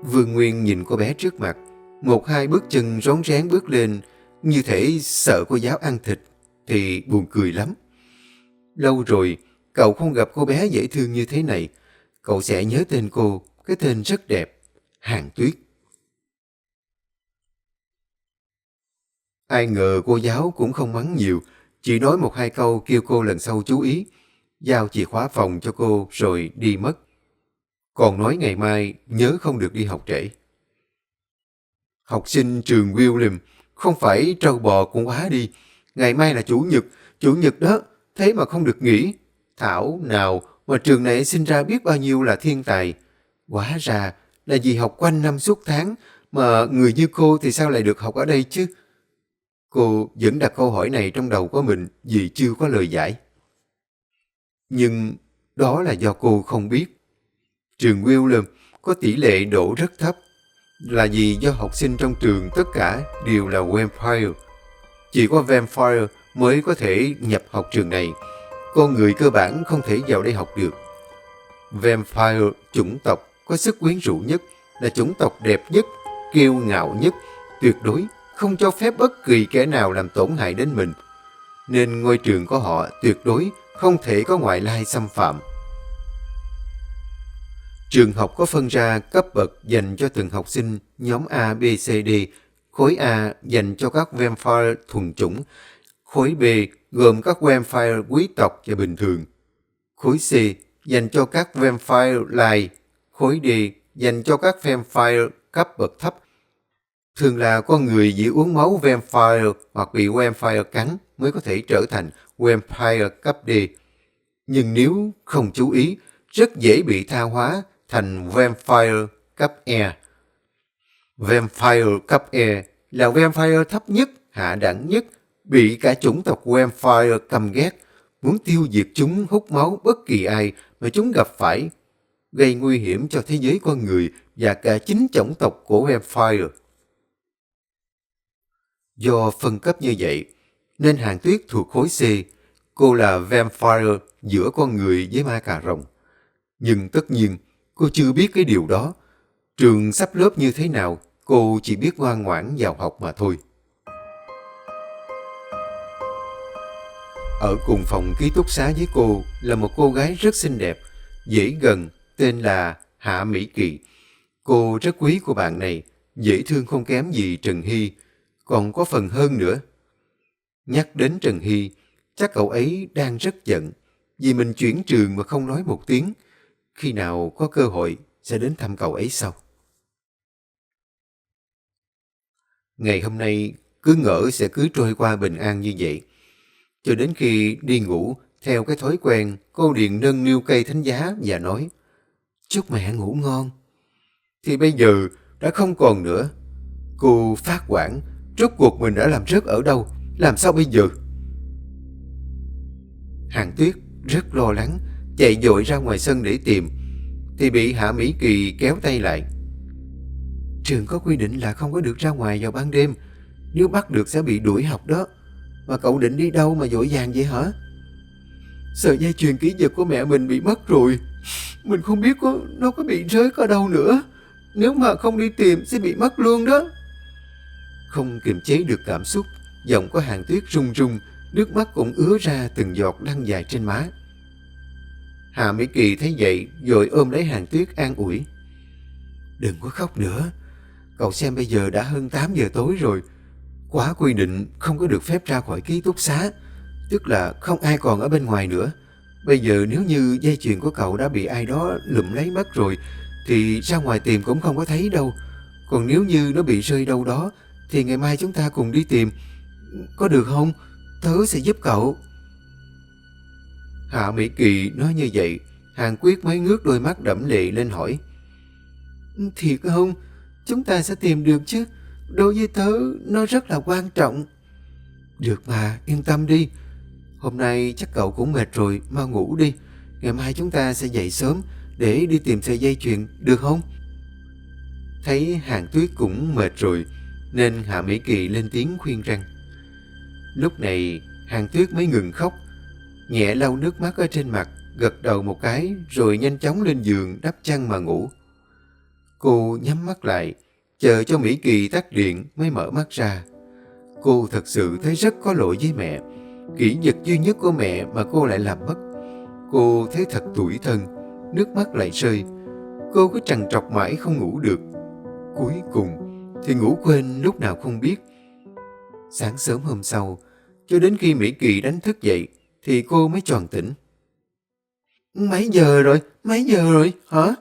Vương Nguyên nhìn cô bé trước mặt, một hai bước chân rón rén bước lên, như thể sợ cô giáo ăn thịt, thì buồn cười lắm. Lâu rồi, cậu không gặp cô bé dễ thương như thế này. Cậu sẽ nhớ tên cô, cái tên rất đẹp, Hàng Tuyết. Ai ngờ cô giáo cũng không mắng nhiều, chỉ nói một hai câu kêu cô lần sau chú ý, giao chìa khóa phòng cho cô rồi đi mất. Còn nói ngày mai nhớ không được đi học trễ. Học sinh trường William, không phải trâu bò cũng quá đi. Ngày mai là chủ nhật, chủ nhật đó, thế mà không được nghỉ. Thảo nào mà trường này sinh ra biết bao nhiêu là thiên tài. Quá ra là vì học quanh năm suốt tháng, mà người như cô thì sao lại được học ở đây chứ? Cô vẫn đặt câu hỏi này trong đầu của mình vì chưa có lời giải. Nhưng đó là do cô không biết. Trường William có tỷ lệ đổ rất thấp là vì do học sinh trong trường tất cả đều là vampire. Chỉ có vampire mới có thể nhập học trường này. Con người cơ bản không thể vào đây học được. Vampire chủng tộc có sức quyến rũ nhất, là chủng tộc đẹp nhất, kiêu ngạo nhất, tuyệt đối không cho phép bất kỳ kẻ nào làm tổn hại đến mình. Nên ngôi trường của họ tuyệt đối không thể có ngoại lai xâm phạm. Trường học có phân ra cấp bậc dành cho từng học sinh nhóm A, B, C, D, Khối A dành cho các vampire thuần chủng. Khối B gồm các vampire quý tộc và bình thường. Khối C dành cho các vampire lai. Khối D dành cho các vampire cấp bậc thấp. Thường là con người chỉ uống máu vampire hoặc bị vampire cắn mới có thể trở thành vampire cấp D. Nhưng nếu không chú ý, rất dễ bị tha hóa thành vampire cấp E. Vampire cấp E là vampire thấp nhất, hạ đẳng nhất, bị cả chủng tộc vampire căm ghét, muốn tiêu diệt chúng hút máu bất kỳ ai mà chúng gặp phải, gây nguy hiểm cho thế giới con người và cả chính chủng tộc của vampire. Do phân cấp như vậy, nên hàng tuyết thuộc khối C, cô là vampire giữa con người với ma cà rồng. Nhưng tất nhiên, cô chưa biết cái điều đó. Trường sắp lớp như thế nào, cô chỉ biết ngoan ngoãn vào học mà thôi. Ở cùng phòng ký túc xá với cô là một cô gái rất xinh đẹp, dễ gần, tên là Hạ Mỹ Kỳ. Cô rất quý của bạn này, dễ thương không kém gì Trần Hy, còn có phần hơn nữa. Nhắc đến Trần Hy, chắc cậu ấy đang rất giận vì mình chuyển trường mà không nói một tiếng. Khi nào có cơ hội sẽ đến thăm cậu ấy sau. Ngày hôm nay cứ ngỡ sẽ cứ trôi qua bình an như vậy. Cho đến khi đi ngủ, theo cái thói quen, cô Điền nâng niu cây thánh giá và nói Chúc mẹ ngủ ngon. Thì bây giờ đã không còn nữa. Cô phát quản, rốt cuộc mình đã làm rớt ở đâu, làm sao bây giờ? Hàng tuyết rất lo lắng, chạy dội ra ngoài sân để tìm, thì bị Hạ Mỹ Kỳ kéo tay lại. Trường có quy định là không có được ra ngoài vào ban đêm, nếu bắt được sẽ bị đuổi học đó. Mà cậu định đi đâu mà dội vàng vậy hả? Sợi dây chuyền ký vật của mẹ mình bị mất rồi. Mình không biết có nó có bị rơi ở đâu nữa. Nếu mà không đi tìm sẽ bị mất luôn đó. Không kiềm chế được cảm xúc, giọng có hàng tuyết rung rung, nước mắt cũng ứa ra từng giọt lăn dài trên má. Hà Mỹ Kỳ thấy vậy rồi ôm lấy hàng tuyết an ủi. Đừng có khóc nữa. Cậu xem bây giờ đã hơn 8 giờ tối rồi. Quá quy định không có được phép ra khỏi ký túc xá. Tức là không ai còn ở bên ngoài nữa. Bây giờ nếu như dây chuyền của cậu đã bị ai đó lụm lấy mất rồi thì ra ngoài tìm cũng không có thấy đâu. Còn nếu như nó bị rơi đâu đó thì ngày mai chúng ta cùng đi tìm. Có được không? Tớ sẽ giúp cậu. Hạ Mỹ Kỳ nói như vậy, Hàng Quyết mới ngước đôi mắt đẫm lệ lên hỏi. Thiệt không? Chúng ta sẽ tìm được chứ. Đối với tớ, nó rất là quan trọng. Được mà, yên tâm đi. Hôm nay chắc cậu cũng mệt rồi, mau ngủ đi. Ngày mai chúng ta sẽ dậy sớm để đi tìm sợi dây chuyền, được không? Thấy Hàng Tuyết cũng mệt rồi, nên Hạ Mỹ Kỳ lên tiếng khuyên răng. Lúc này, Hàng Tuyết mới ngừng khóc, nhẹ lau nước mắt ở trên mặt, gật đầu một cái rồi nhanh chóng lên giường đắp chăn mà ngủ. Cô nhắm mắt lại, chờ cho Mỹ Kỳ tắt điện mới mở mắt ra. Cô thật sự thấy rất có lỗi với mẹ. Kỷ vật duy nhất của mẹ mà cô lại làm mất. Cô thấy thật tủi thân, nước mắt lại rơi. Cô cứ trằn trọc mãi không ngủ được. Cuối cùng thì ngủ quên lúc nào không biết. Sáng sớm hôm sau, cho đến khi Mỹ Kỳ đánh thức dậy, thì cô mới tròn tỉnh. Mấy giờ rồi? Mấy giờ rồi? Hả?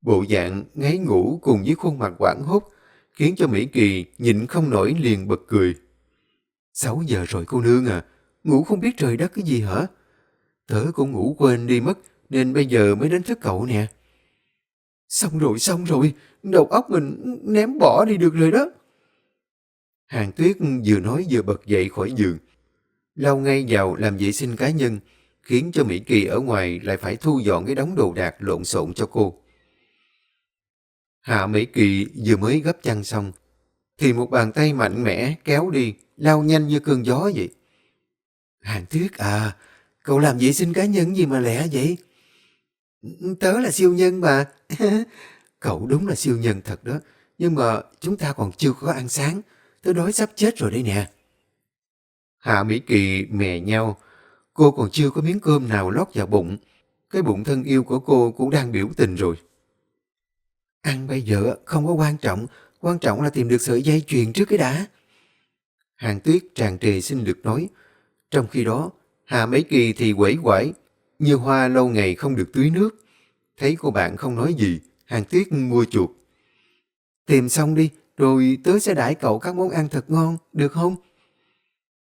Bộ dạng ngáy ngủ cùng với khuôn mặt quảng hốt khiến cho Mỹ Kỳ nhịn không nổi liền bật cười. Sáu giờ rồi cô nương à, ngủ không biết trời đất cái gì hả? Tớ cũng ngủ quên đi mất nên bây giờ mới đến thức cậu nè. Xong rồi, xong rồi, đầu óc mình ném bỏ đi được rồi đó. Hàng tuyết vừa nói vừa bật dậy khỏi giường. Lao ngay vào làm vệ sinh cá nhân, khiến cho Mỹ Kỳ ở ngoài lại phải thu dọn cái đống đồ đạc lộn xộn cho cô. Hạ Mỹ Kỳ vừa mới gấp chăn xong, thì một bàn tay mạnh mẽ kéo đi, lao nhanh như cơn gió vậy. Hàng Tuyết à, cậu làm vệ sinh cá nhân gì mà lẹ vậy? Tớ là siêu nhân mà. cậu đúng là siêu nhân thật đó, nhưng mà chúng ta còn chưa có ăn sáng, tớ đói sắp chết rồi đây nè. Hạ Mỹ Kỳ mè nhau, cô còn chưa có miếng cơm nào lót vào bụng. Cái bụng thân yêu của cô cũng đang biểu tình rồi. Ăn bây giờ không có quan trọng, Quan trọng là tìm được sợi dây chuyền trước cái đã. Hàng tuyết tràn trề xin được nói. Trong khi đó, Hà Mấy Kỳ thì quẩy quải, như hoa lâu ngày không được tưới nước. Thấy cô bạn không nói gì, Hàng tuyết mua chuột. Tìm xong đi, rồi tớ sẽ đãi cậu các món ăn thật ngon, được không?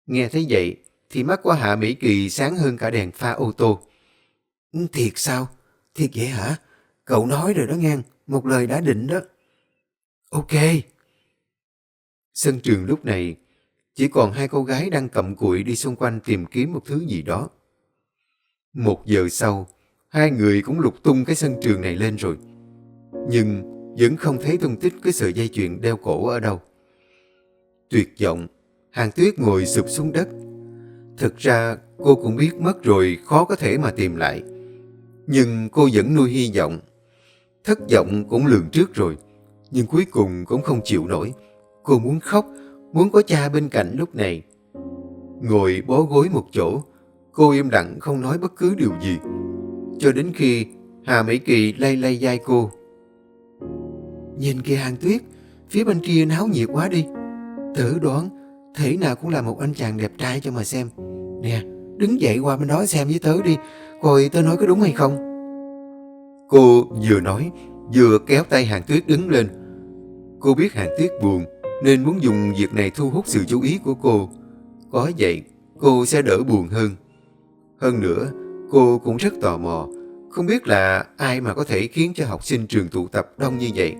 Nghe thấy vậy, thì mắt của Hạ Mỹ Kỳ sáng hơn cả đèn pha ô tô. Ừ, thiệt sao? Thiệt vậy hả? Cậu nói rồi đó ngang, một lời đã định đó. Ok. Sân trường lúc này, chỉ còn hai cô gái đang cầm cụi đi xung quanh tìm kiếm một thứ gì đó. Một giờ sau, hai người cũng lục tung cái sân trường này lên rồi. Nhưng vẫn không thấy tung tích cái sợi dây chuyền đeo cổ ở đâu. Tuyệt vọng, hàng tuyết ngồi sụp xuống đất. Thực ra cô cũng biết mất rồi khó có thể mà tìm lại. Nhưng cô vẫn nuôi hy vọng. Thất vọng cũng lường trước rồi. Nhưng cuối cùng cũng không chịu nổi. Cô muốn khóc, muốn có cha bên cạnh lúc này. Ngồi bó gối một chỗ, cô im lặng không nói bất cứ điều gì. Cho đến khi Hà Mỹ Kỳ lay lay vai cô. Nhìn kìa hàng tuyết, phía bên kia náo nhiệt quá đi. Thử đoán, thể nào cũng là một anh chàng đẹp trai cho mà xem. Nè, đứng dậy qua bên đó xem với tớ đi, coi tớ nói có đúng hay không. Cô vừa nói, vừa kéo tay hàng tuyết đứng lên. Cô biết hàng tuyết buồn, nên muốn dùng việc này thu hút sự chú ý của cô. Có vậy, cô sẽ đỡ buồn hơn. Hơn nữa, cô cũng rất tò mò, không biết là ai mà có thể khiến cho học sinh trường tụ tập đông như vậy.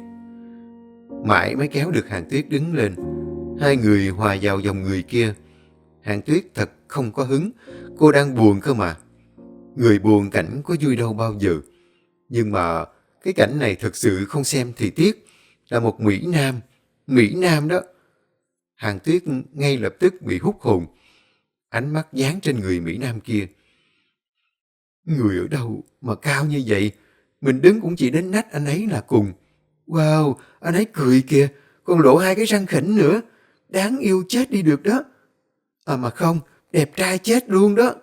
Mãi mới kéo được hàng tuyết đứng lên. Hai người hòa vào dòng người kia. Hàng tuyết thật không có hứng, cô đang buồn cơ mà. Người buồn cảnh có vui đâu bao giờ. Nhưng mà cái cảnh này thật sự không xem thì tiếc. Là một Mỹ Nam. Mỹ Nam đó. Hàng tuyết ngay lập tức bị hút hồn. Ánh mắt dán trên người Mỹ Nam kia. Người ở đâu mà cao như vậy? Mình đứng cũng chỉ đến nách anh ấy là cùng. Wow, anh ấy cười kìa, còn lộ hai cái răng khỉnh nữa. Đáng yêu chết đi được đó. À mà không, đẹp trai chết luôn đó.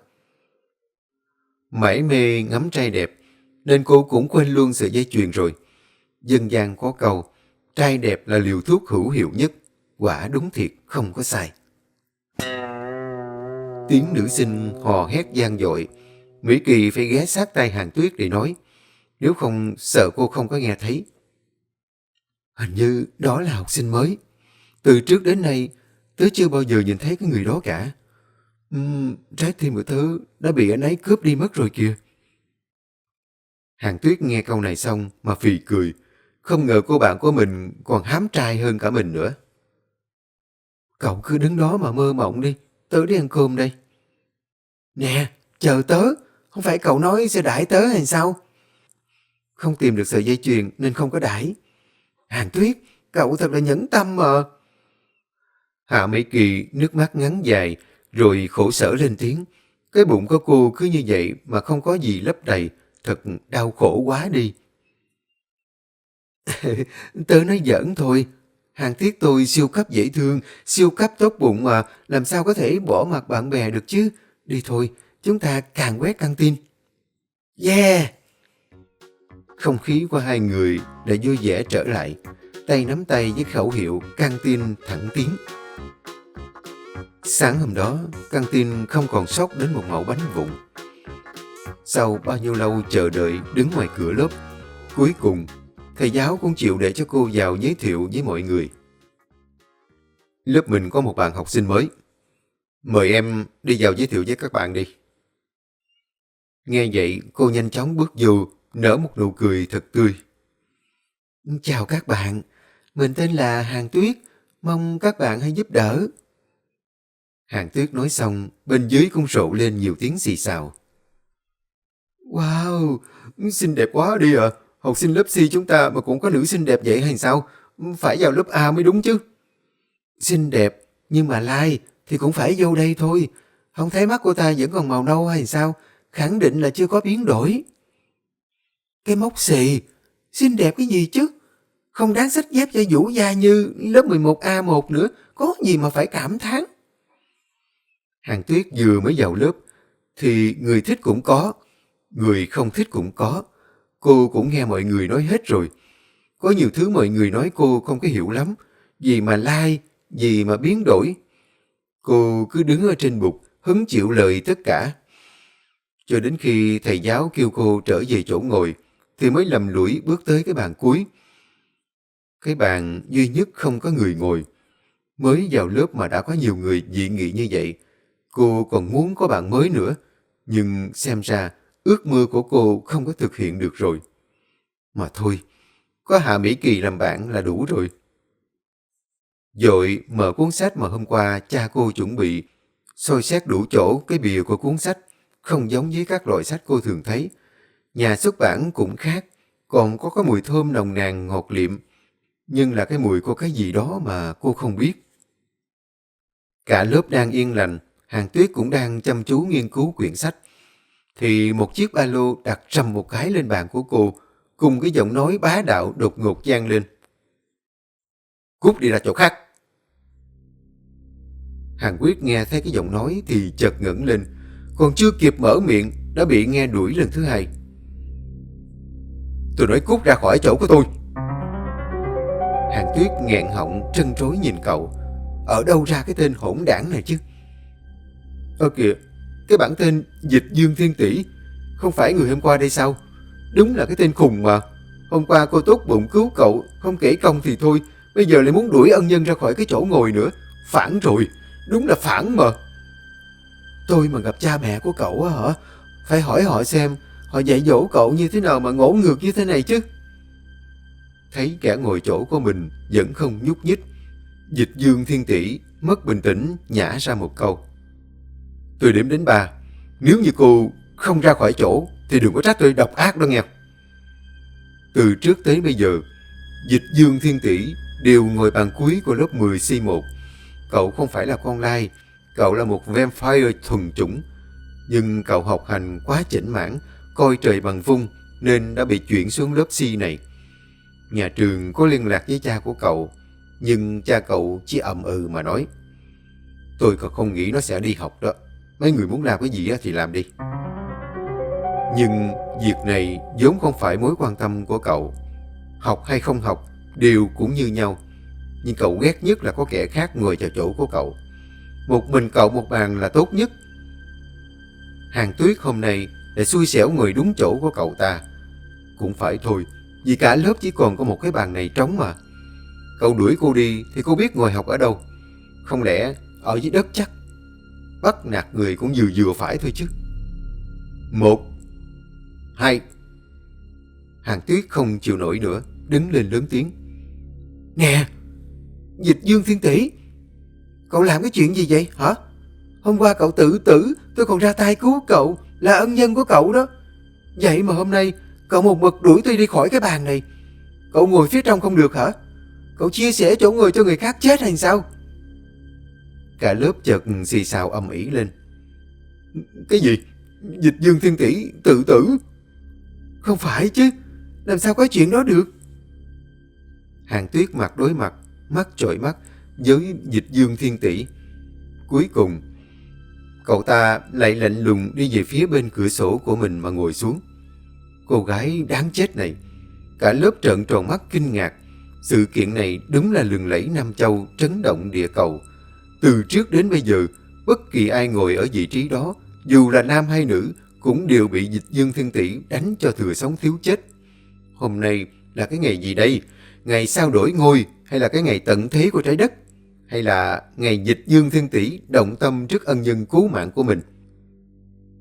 Mãi mê ngắm trai đẹp, nên cô cũng quên luôn sự dây chuyền rồi. Dân gian có câu, trai đẹp là liều thuốc hữu hiệu nhất. Quả đúng thiệt, không có sai. Tiếng nữ sinh hò hét gian dội. Mỹ Kỳ phải ghé sát tay hàng tuyết để nói, nếu không sợ cô không có nghe thấy. Hình như đó là học sinh mới. Từ trước đến nay, tớ chưa bao giờ nhìn thấy cái người đó cả. Uhm, trái tim của tớ đã bị anh ấy cướp đi mất rồi kìa. Hàng tuyết nghe câu này xong mà phì cười. Không ngờ cô bạn của mình còn hám trai hơn cả mình nữa. Cậu cứ đứng đó mà mơ mộng đi. Tớ đi ăn cơm đây. Nè, chờ tớ. Không phải cậu nói sẽ đãi tớ hay sao? Không tìm được sợi dây chuyền nên không có đãi. Hàng tuyết, cậu thật là nhẫn tâm mà. Hạ Mỹ Kỳ nước mắt ngắn dài, rồi khổ sở lên tiếng. Cái bụng của cô cứ như vậy mà không có gì lấp đầy, thật đau khổ quá đi. Tớ nói giỡn thôi. Hàng tuyết tôi siêu cấp dễ thương, siêu cấp tốt bụng mà, làm sao có thể bỏ mặt bạn bè được chứ? Đi thôi, chúng ta càng quét căng tin. Yeah! Không khí của hai người đã vui vẻ trở lại, tay nắm tay với khẩu hiệu căng tin thẳng tiến. Sáng hôm đó, căng tin không còn sót đến một mẫu bánh vụn. Sau bao nhiêu lâu chờ đợi đứng ngoài cửa lớp, cuối cùng thầy giáo cũng chịu để cho cô vào giới thiệu với mọi người. Lớp mình có một bạn học sinh mới. Mời em đi vào giới thiệu với các bạn đi. Nghe vậy, cô nhanh chóng bước vô, nở một nụ cười thật tươi. Chào các bạn, mình tên là Hàng Tuyết, mong các bạn hãy giúp đỡ. Hàng Tuyết nói xong, bên dưới cũng rộ lên nhiều tiếng xì xào. Wow, xinh đẹp quá đi à. Học sinh lớp C chúng ta mà cũng có nữ xinh đẹp vậy hay sao? Phải vào lớp A mới đúng chứ. Xinh đẹp, nhưng mà lai thì cũng phải vô đây thôi. Không thấy mắt của ta vẫn còn màu nâu hay sao? Khẳng định là chưa có biến đổi. Cái mốc xì, xinh đẹp cái gì chứ? Không đáng sách dép cho Vũ Gia như lớp 11A1 nữa, có gì mà phải cảm thán. Hàng Tuyết vừa mới vào lớp, thì người thích cũng có, người không thích cũng có. Cô cũng nghe mọi người nói hết rồi. Có nhiều thứ mọi người nói cô không có hiểu lắm. Gì mà lai, gì mà biến đổi. Cô cứ đứng ở trên bục, hứng chịu lời tất cả. Cho đến khi thầy giáo kêu cô trở về chỗ ngồi, thì mới lầm lũi bước tới cái bàn cuối. Cái bàn duy nhất không có người ngồi. Mới vào lớp mà đã có nhiều người dị nghị như vậy. Cô còn muốn có bạn mới nữa. Nhưng xem ra ước mơ của cô không có thực hiện được rồi. Mà thôi, có Hạ Mỹ Kỳ làm bạn là đủ rồi. Dội mở cuốn sách mà hôm qua cha cô chuẩn bị, soi xét đủ chỗ cái bìa của cuốn sách, không giống với các loại sách cô thường thấy. Nhà xuất bản cũng khác, còn có cái mùi thơm nồng nàn ngọt liệm, nhưng là cái mùi của cái gì đó mà cô không biết. Cả lớp đang yên lành, Hàng Tuyết cũng đang chăm chú nghiên cứu quyển sách. Thì một chiếc ba lô đặt trầm một cái lên bàn của cô, cùng cái giọng nói bá đạo đột ngột gian lên. Cút đi ra chỗ khác. Hàng Quyết nghe thấy cái giọng nói thì chợt ngẩng lên, còn chưa kịp mở miệng đã bị nghe đuổi lần thứ hai. Tôi nói cút ra khỏi chỗ của tôi. Hàng Tuyết nghẹn họng trân trối nhìn cậu. Ở đâu ra cái tên hỗn đảng này chứ? Ơ kìa, cái bản tên Dịch Dương Thiên Tỷ không phải người hôm qua đây sao? Đúng là cái tên khùng mà. Hôm qua cô tốt bụng cứu cậu, không kể công thì thôi, bây giờ lại muốn đuổi ân nhân ra khỏi cái chỗ ngồi nữa. Phản rồi, đúng là phản mà. Tôi mà gặp cha mẹ của cậu á hả? Phải hỏi họ xem họ dạy dỗ cậu như thế nào mà ngỗ ngược như thế này chứ. Thấy kẻ ngồi chỗ của mình vẫn không nhúc nhích. Dịch dương thiên tỷ mất bình tĩnh nhả ra một câu. Tôi điểm đến bà Nếu như cô không ra khỏi chỗ thì đừng có trách tôi độc ác đâu nghe. Từ trước tới bây giờ, Dịch Dương Thiên Tỷ đều ngồi bàn cuối của lớp 10 C1. Cậu không phải là con lai, cậu là một vampire thuần chủng. Nhưng cậu học hành quá chỉnh mãn, coi trời bằng vung nên đã bị chuyển xuống lớp C này. Nhà trường có liên lạc với cha của cậu, nhưng cha cậu chỉ ậm ừ mà nói. Tôi còn không nghĩ nó sẽ đi học đó. Mấy người muốn làm cái gì thì làm đi. Nhưng việc này vốn không phải mối quan tâm của cậu. Học hay không học đều cũng như nhau. Nhưng cậu ghét nhất là có kẻ khác ngồi vào chỗ của cậu. Một mình cậu một bàn là tốt nhất. Hàng tuyết hôm nay để xui xẻo người đúng chỗ của cậu ta. Cũng phải thôi, vì cả lớp chỉ còn có một cái bàn này trống mà. Cậu đuổi cô đi thì cô biết ngồi học ở đâu. Không lẽ ở dưới đất chắc. Bắt nạt người cũng vừa vừa phải thôi chứ. Một Hai Hàng tuyết không chịu nổi nữa Đứng lên lớn tiếng Nè Dịch dương thiên tỷ Cậu làm cái chuyện gì vậy hả Hôm qua cậu tự tử Tôi còn ra tay cứu cậu là ân nhân của cậu đó. Vậy mà hôm nay Cậu một mực đuổi tôi đi khỏi cái bàn này. Cậu ngồi phía trong không được hả? Cậu chia sẻ chỗ ngồi cho người khác chết hay sao? Cả lớp chợt xì xào âm ỉ lên. Cái gì? Dịch dương thiên tỷ tự tử? Không phải chứ. Làm sao có chuyện đó được? Hàng tuyết mặt đối mặt Mắt trội mắt Với dịch dương thiên tỷ Cuối cùng Cậu ta lại lạnh lùng đi về phía bên cửa sổ của mình mà ngồi xuống. Cô gái đáng chết này, Cả lớp trợn tròn mắt kinh ngạc. Sự kiện này đúng là lừng lẫy Nam Châu Trấn động địa cầu. Từ trước đến bây giờ, Bất kỳ ai ngồi ở vị trí đó, Dù là nam hay nữ, Cũng đều bị dịch dương thiên tỷ đánh cho thừa sống thiếu chết. Hôm nay là cái ngày gì đây? Ngày sao đổi ngôi Hay là cái ngày tận thế của trái đất? Hay là ngày dịch dương thiên tỷ Động tâm trước ân nhân cứu mạng của mình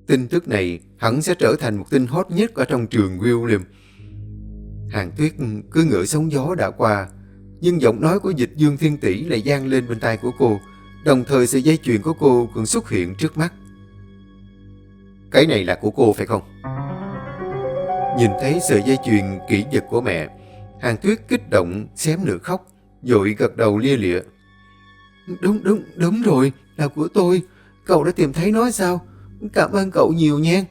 Tin tức này hẳn sẽ trở thành một tin hot nhất ở trong trường William. Hàng tuyết cứ ngỡ sóng gió đã qua, nhưng giọng nói của dịch dương thiên tỷ lại gian lên bên tai của cô, đồng thời sợi dây chuyền của cô cũng xuất hiện trước mắt. Cái này là của cô phải không? Nhìn thấy sợi dây chuyền kỹ vật của mẹ, hàng tuyết kích động, xém nửa khóc, dội gật đầu lia lịa. Đúng, đúng, đúng rồi, là của tôi. Cậu đã tìm thấy nó sao? Cảm ơn cậu nhiều nha.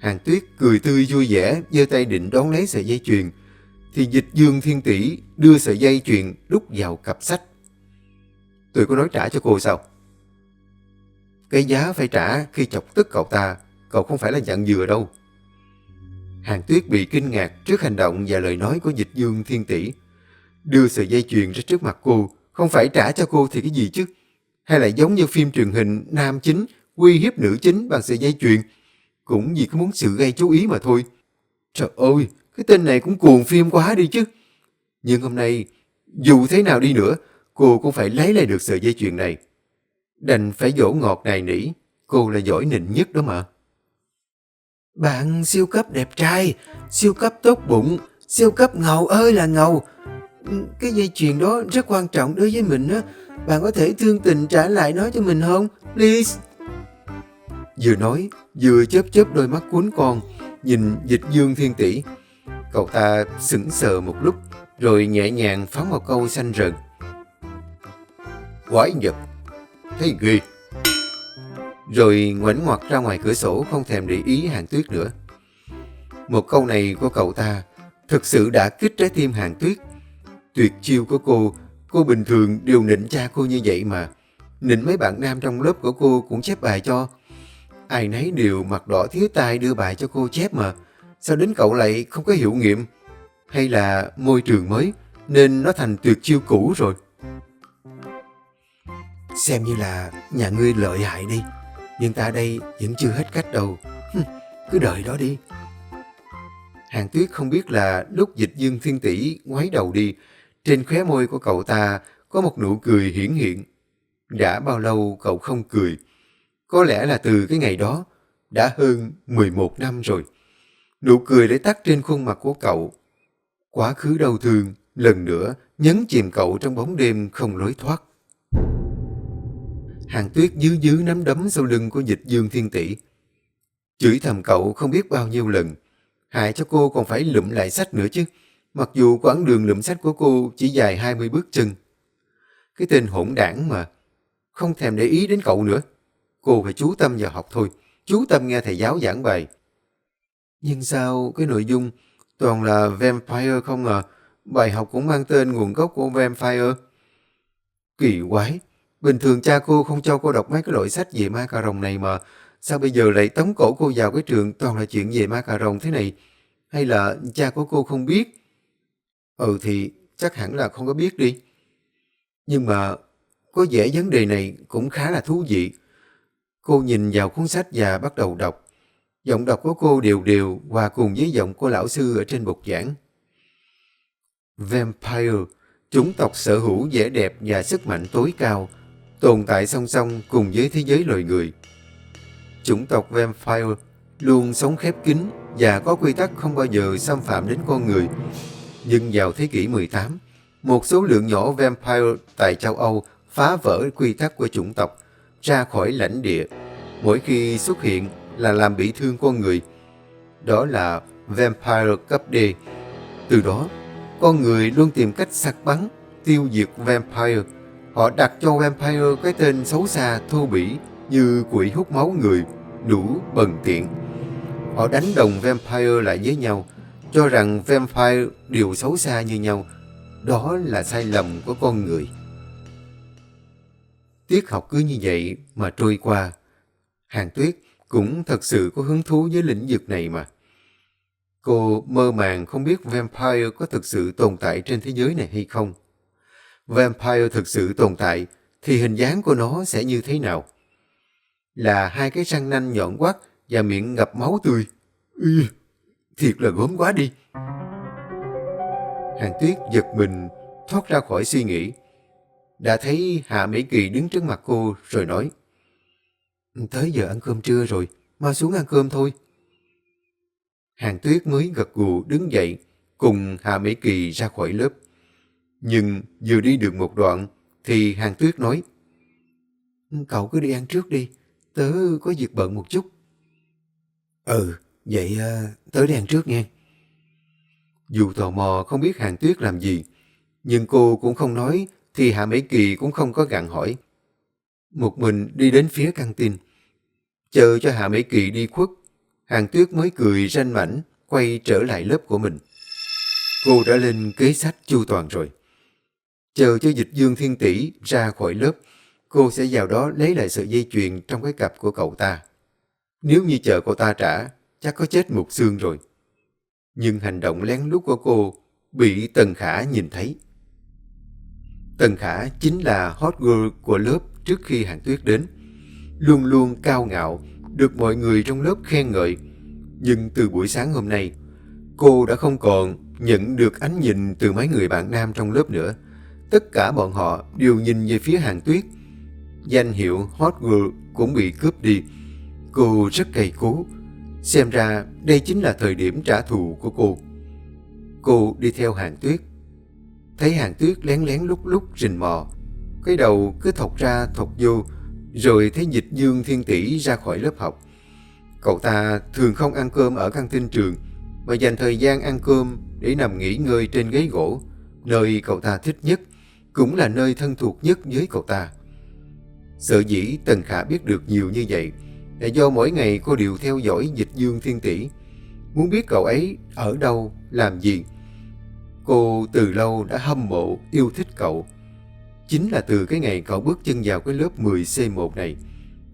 Hàng tuyết cười tươi vui vẻ, giơ tay định đón lấy sợi dây chuyền. Thì dịch dương thiên tỷ đưa sợi dây chuyền đút vào cặp sách. Tôi có nói trả cho cô sao? Cái giá phải trả khi chọc tức cậu ta, cậu không phải là dạng dừa đâu. Hàng tuyết bị kinh ngạc trước hành động và lời nói của dịch dương thiên tỷ. Đưa sợi dây chuyền ra trước mặt cô, không phải trả cho cô thì cái gì chứ? Hay là giống như phim truyền hình nam chính, uy hiếp nữ chính bằng sợi dây chuyền? Cũng vì có muốn sự gây chú ý mà thôi. Trời ơi, cái tên này cũng cuồng phim quá đi chứ. Nhưng hôm nay, dù thế nào đi nữa, cô cũng phải lấy lại được sợi dây chuyền này. Đành phải dỗ ngọt này nỉ, cô là giỏi nịnh nhất đó mà. Bạn siêu cấp đẹp trai, siêu cấp tốt bụng, siêu cấp ngầu ơi là ngầu. Cái dây chuyền đó rất quan trọng đối với mình á. Bạn có thể thương tình trả lại nó cho mình không? Please. Vừa nói, vừa chớp chớp đôi mắt cuốn con, nhìn dịch dương thiên tỷ. Cậu ta sững sờ một lúc, rồi nhẹ nhàng phóng một câu xanh rần. Quái vật, thấy ghê. Rồi ngoảnh ngoặt ra ngoài cửa sổ không thèm để ý hàng tuyết nữa. Một câu này của cậu ta thực sự đã kích trái tim hàng tuyết. Tuyệt chiêu của cô, cô bình thường đều nịnh cha cô như vậy mà. Nịnh mấy bạn nam trong lớp của cô cũng chép bài cho. Ai nấy đều mặt đỏ thiếu tai đưa bài cho cô chép mà. Sao đến cậu lại không có hiệu nghiệm? Hay là môi trường mới nên nó thành tuyệt chiêu cũ rồi? Xem như là nhà ngươi lợi hại đi. Nhưng ta đây vẫn chưa hết cách đâu. Cứ đợi đó đi. Hàng tuyết không biết là lúc dịch dương thiên tỷ ngoái đầu đi, trên khóe môi của cậu ta có một nụ cười hiển hiện. Đã bao lâu cậu không cười? Có lẽ là từ cái ngày đó, đã hơn 11 năm rồi. Nụ cười đã tắt trên khuôn mặt của cậu. Quá khứ đau thương, lần nữa nhấn chìm cậu trong bóng đêm không lối thoát. Hàng tuyết dứ dứ nắm đấm sau lưng của dịch dương thiên tỷ. Chửi thầm cậu không biết bao nhiêu lần. Hại cho cô còn phải lụm lại sách nữa chứ. Mặc dù quãng đường lượm sách của cô chỉ dài 20 bước chân. Cái tên hỗn đảng mà. Không thèm để ý đến cậu nữa. Cô phải chú tâm vào học thôi. Chú tâm nghe thầy giáo giảng bài. Nhưng sao cái nội dung toàn là vampire không à? Bài học cũng mang tên nguồn gốc của vampire. Kỳ quái. Bình thường cha cô không cho cô đọc mấy cái loại sách về ma cà rồng này mà. Sao bây giờ lại tống cổ cô vào cái trường toàn là chuyện về ma cà rồng thế này? Hay là cha của cô không biết? Ừ thì chắc hẳn là không có biết đi. Nhưng mà có vẻ vấn đề này cũng khá là thú vị. Cô nhìn vào cuốn sách và bắt đầu đọc. Giọng đọc của cô đều đều hòa cùng với giọng của lão sư ở trên bục giảng. Vampire, chủng tộc sở hữu vẻ đẹp và sức mạnh tối cao, tồn tại song song cùng với thế giới loài người. Chủng tộc Vampire luôn sống khép kín và có quy tắc không bao giờ xâm phạm đến con người. Nhưng vào thế kỷ 18, một số lượng nhỏ Vampire tại châu Âu phá vỡ quy tắc của chủng tộc, ra khỏi lãnh địa. Mỗi khi xuất hiện là làm bị thương con người. Đó là Vampire cấp D. Từ đó, con người luôn tìm cách sạc bắn, tiêu diệt Vampire. Họ đặt cho Vampire cái tên xấu xa, thô bỉ như quỷ hút máu người, đủ bần tiện. Họ đánh đồng Vampire lại với nhau, cho rằng Vampire đều xấu xa như nhau. Đó là sai lầm của con người. Tiết học cứ như vậy mà trôi qua. Hàng Tuyết cũng thật sự có hứng thú với lĩnh vực này mà. Cô mơ màng không biết Vampire có thực sự tồn tại trên thế giới này hay không. Vampire thực sự tồn tại thì hình dáng của nó sẽ như thế nào? Là hai cái răng nanh nhọn quắt và miệng ngập máu tươi thiệt là gớm quá đi. Hàng Tuyết giật mình thoát ra khỏi suy nghĩ. Đã thấy Hạ Mỹ Kỳ đứng trước mặt cô rồi nói Tới giờ ăn cơm trưa rồi, mau xuống ăn cơm thôi. Hàng Tuyết mới gật gù đứng dậy cùng Hạ Mỹ Kỳ ra khỏi lớp. Nhưng vừa đi được một đoạn thì Hàng Tuyết nói Cậu cứ đi ăn trước đi, tớ có việc bận một chút. Ừ, vậy à, tớ ăn trước nghe. Dù tò mò không biết Hàng Tuyết làm gì, nhưng cô cũng không nói thì Hạ Mỹ Kỳ cũng không có gặn hỏi. Một mình đi đến phía căng tin. Chờ cho Hạ Mỹ Kỳ đi khuất, Hàng Tuyết mới cười ranh mảnh quay trở lại lớp của mình. Cô đã lên kế sách chu toàn rồi. Chờ cho dịch dương thiên tỷ ra khỏi lớp, cô sẽ vào đó lấy lại sợi dây chuyền trong cái cặp của cậu ta. Nếu như chờ cậu ta trả, chắc có chết một xương rồi. Nhưng hành động lén lút của cô bị Tần Khả nhìn thấy. Tần Khả chính là hot girl của lớp trước khi Hàn Tuyết đến. Luôn luôn cao ngạo, được mọi người trong lớp khen ngợi. Nhưng từ buổi sáng hôm nay, cô đã không còn nhận được ánh nhìn từ mấy người bạn nam trong lớp nữa. Tất cả bọn họ đều nhìn về phía Hàn Tuyết. Danh hiệu hot girl cũng bị cướp đi. Cô rất cay cú. Xem ra đây chính là thời điểm trả thù của cô. Cô đi theo Hàn Tuyết. Thấy Hàn Tuyết lén lén lúc lúc rình mò. Cái đầu cứ thọc ra thọc vô. Rồi thấy dịch dương thiên tỷ ra khỏi lớp học. Cậu ta thường không ăn cơm ở căng tin trường mà dành thời gian ăn cơm để nằm nghỉ ngơi trên ghế gỗ, nơi cậu ta thích nhất, cũng là nơi thân thuộc nhất với cậu ta. Sợ dĩ Tần Khả biết được nhiều như vậy là do mỗi ngày cô đều theo dõi dịch dương thiên tỷ, muốn biết cậu ấy ở đâu, làm gì. Cô từ lâu đã hâm mộ, yêu thích cậu. Chính là từ cái ngày cậu bước chân vào cái lớp 10C1 này,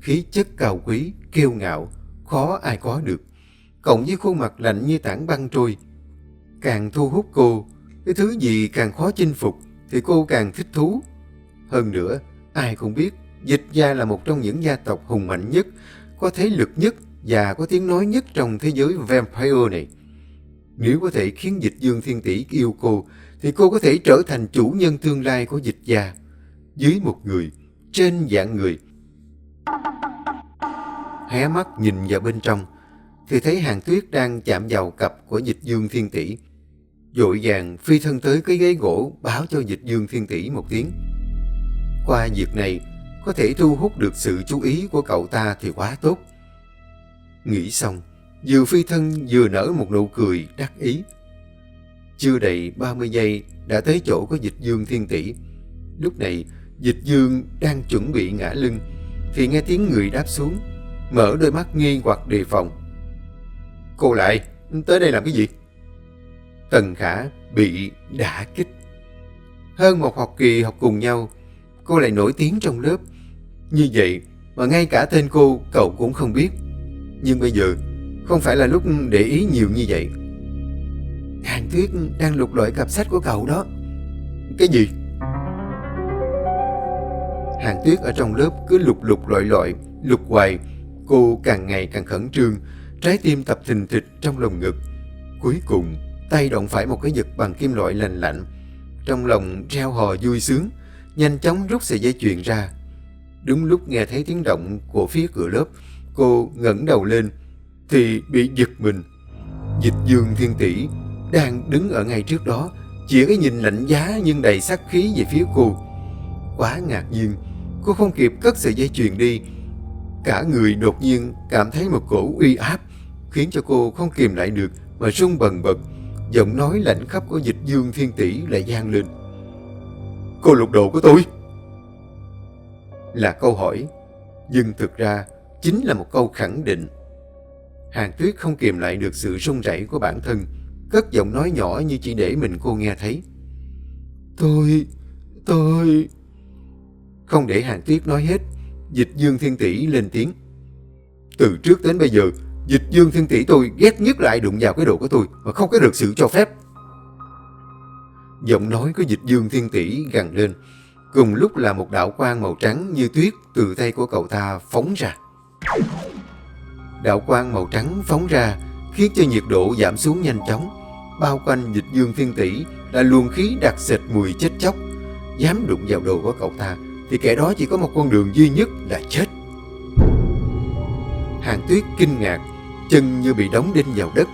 khí chất cao quý, kiêu ngạo, khó ai có được. Cộng với khuôn mặt lạnh như tảng băng trôi. Càng thu hút cô, cái thứ gì càng khó chinh phục thì cô càng thích thú. Hơn nữa, ai cũng biết Dịch gia là một trong những gia tộc hùng mạnh nhất, có thế lực nhất và có tiếng nói nhất trong thế giới vampire này. Nếu có thể khiến dịch dương thiên tỷ yêu cô, thì cô có thể trở thành chủ nhân tương lai của dịch gia. Dưới một người, trên dạng người. Hé mắt nhìn vào bên trong, thì thấy hàng tuyết đang chạm vào cặp của dịch dương thiên tỷ. Dội vàng phi thân tới cái ghế gỗ báo cho dịch dương thiên tỷ một tiếng. Qua việc này, có thể thu hút được sự chú ý của cậu ta thì quá tốt. Nghĩ xong, vừa phi thân vừa nở một nụ cười đắc ý. Chưa đầy 30 giây đã tới chỗ của dịch dương thiên tỷ. Lúc này, dịch dương đang chuẩn bị ngã lưng, thì nghe tiếng người đáp xuống, mở đôi mắt nghi hoặc đề phòng. Cô lại, tới đây làm cái gì? Tần Khả bị đả kích. Hơn một học kỳ học cùng nhau, cô lại nổi tiếng trong lớp. Như vậy mà ngay cả tên cô cậu cũng không biết. Nhưng bây giờ không phải là lúc để ý nhiều như vậy. Hàng Tuyết đang lục lọi cặp sách của cậu đó. Cái gì? Hàng Tuyết ở trong lớp cứ lục lục lọi lọi, lục hoài. Cô càng ngày càng khẩn trương, trái tim tập thình thịch trong lồng ngực. Cuối cùng, tay động phải một cái giật bằng kim loại lành lạnh. Trong lòng reo hò vui sướng, nhanh chóng rút sợi dây chuyền ra. Đúng lúc nghe thấy tiếng động của phía cửa lớp, cô ngẩng đầu lên, thì bị giật mình. Dịch dương thiên tỷ đang đứng ở ngay trước đó, chỉ cái nhìn lạnh giá nhưng đầy sát khí về phía cô. Quá ngạc nhiên, cô không kịp cất sợi dây chuyền đi. Cả người đột nhiên cảm thấy một cổ uy áp, khiến cho cô không kìm lại được mà run bần bật. Giọng nói lạnh khắp của dịch dương thiên tỷ lại gian lên. Cô lục đồ của tôi. Là câu hỏi, Nhưng thực ra Chính là một câu khẳng định. Hàng tuyết không kìm lại được sự run rẩy của bản thân, Cất giọng nói nhỏ như chỉ để mình cô nghe thấy. Tôi... tôi... Không để hàng tuyết nói hết, Dịch dương thiên tỷ lên tiếng. Từ trước đến bây giờ, Dịch dương thiên tỷ tôi ghét nhất lại đụng vào cái đồ của tôi Mà không có được sự cho phép. Giọng nói của dịch dương thiên tỷ gằn lên. Cùng lúc là một đạo quang màu trắng như tuyết từ tay của cậu ta phóng ra. Đạo quang màu trắng phóng ra khiến cho nhiệt độ giảm xuống nhanh chóng. Bao quanh dịch dương thiên tỷ là luồng khí đặc sệt mùi chết chóc. Dám đụng vào đồ của cậu ta thì kẻ đó chỉ có một con đường duy nhất là chết. Hàng tuyết kinh ngạc, chân như bị đóng đinh vào đất.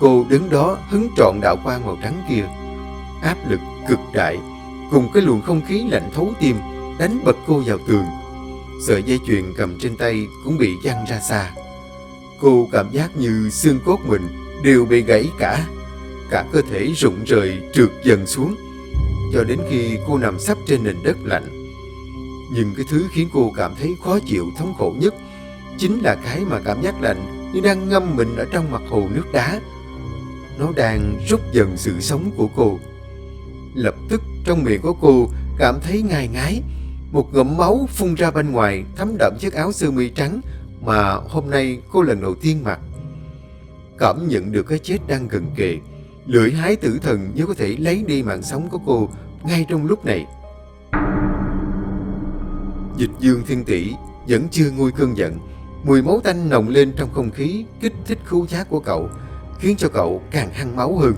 Cô đứng đó hứng trọn đạo quang màu trắng kia áp lực cực đại, cùng cái luồng không khí lạnh thấu tim, đánh bật cô vào tường. Sợi dây chuyền cầm trên tay cũng bị văng ra xa. Cô cảm giác như xương cốt mình đều bị gãy cả. Cả cơ thể rụng rời, trượt dần xuống, cho đến khi cô nằm sắp trên nền đất lạnh. Nhưng cái thứ khiến cô cảm thấy khó chịu, thống khổ nhất chính là cái mà cảm giác lạnh như đang ngâm mình ở trong mặt hồ nước đá. Nó đang rút dần sự sống của cô. Lập tức trong miệng của cô cảm thấy ngai ngái. Một ngụm máu phun ra bên ngoài thấm đậm chiếc áo sơ mi trắng mà hôm nay cô lần đầu tiên mặc. cảm nhận được cái chết đang gần kề. Lưỡi hái tử thần như có thể lấy đi mạng sống của cô ngay trong lúc này. Dịch dương thiên tỷ vẫn chưa nguôi cơn giận. Mùi máu tanh nồng lên trong không khí kích thích khứu giác của cậu, khiến cho cậu càng hăng máu hơn.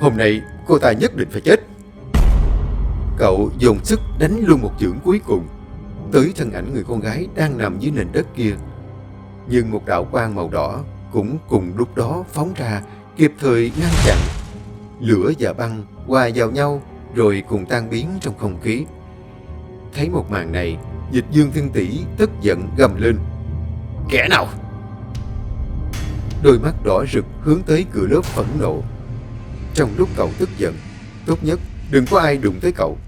Hôm nay cô ta nhất định phải chết. Cậu dùng sức đánh luôn một chưởng cuối cùng tới thân ảnh người con gái đang nằm dưới nền đất kia. Nhưng một đạo quang màu đỏ cũng cùng lúc đó phóng ra kịp thời ngăn chặn. Lửa và băng hòa vào nhau rồi cùng tan biến trong không khí. Thấy một màn này, dịch dương thiên tỷ tức giận gầm lên. Kẻ nào? Đôi mắt đỏ rực hướng tới cửa lớp phẫn nộ. Trong lúc cậu tức giận, tốt nhất đừng có ai đụng tới cậu.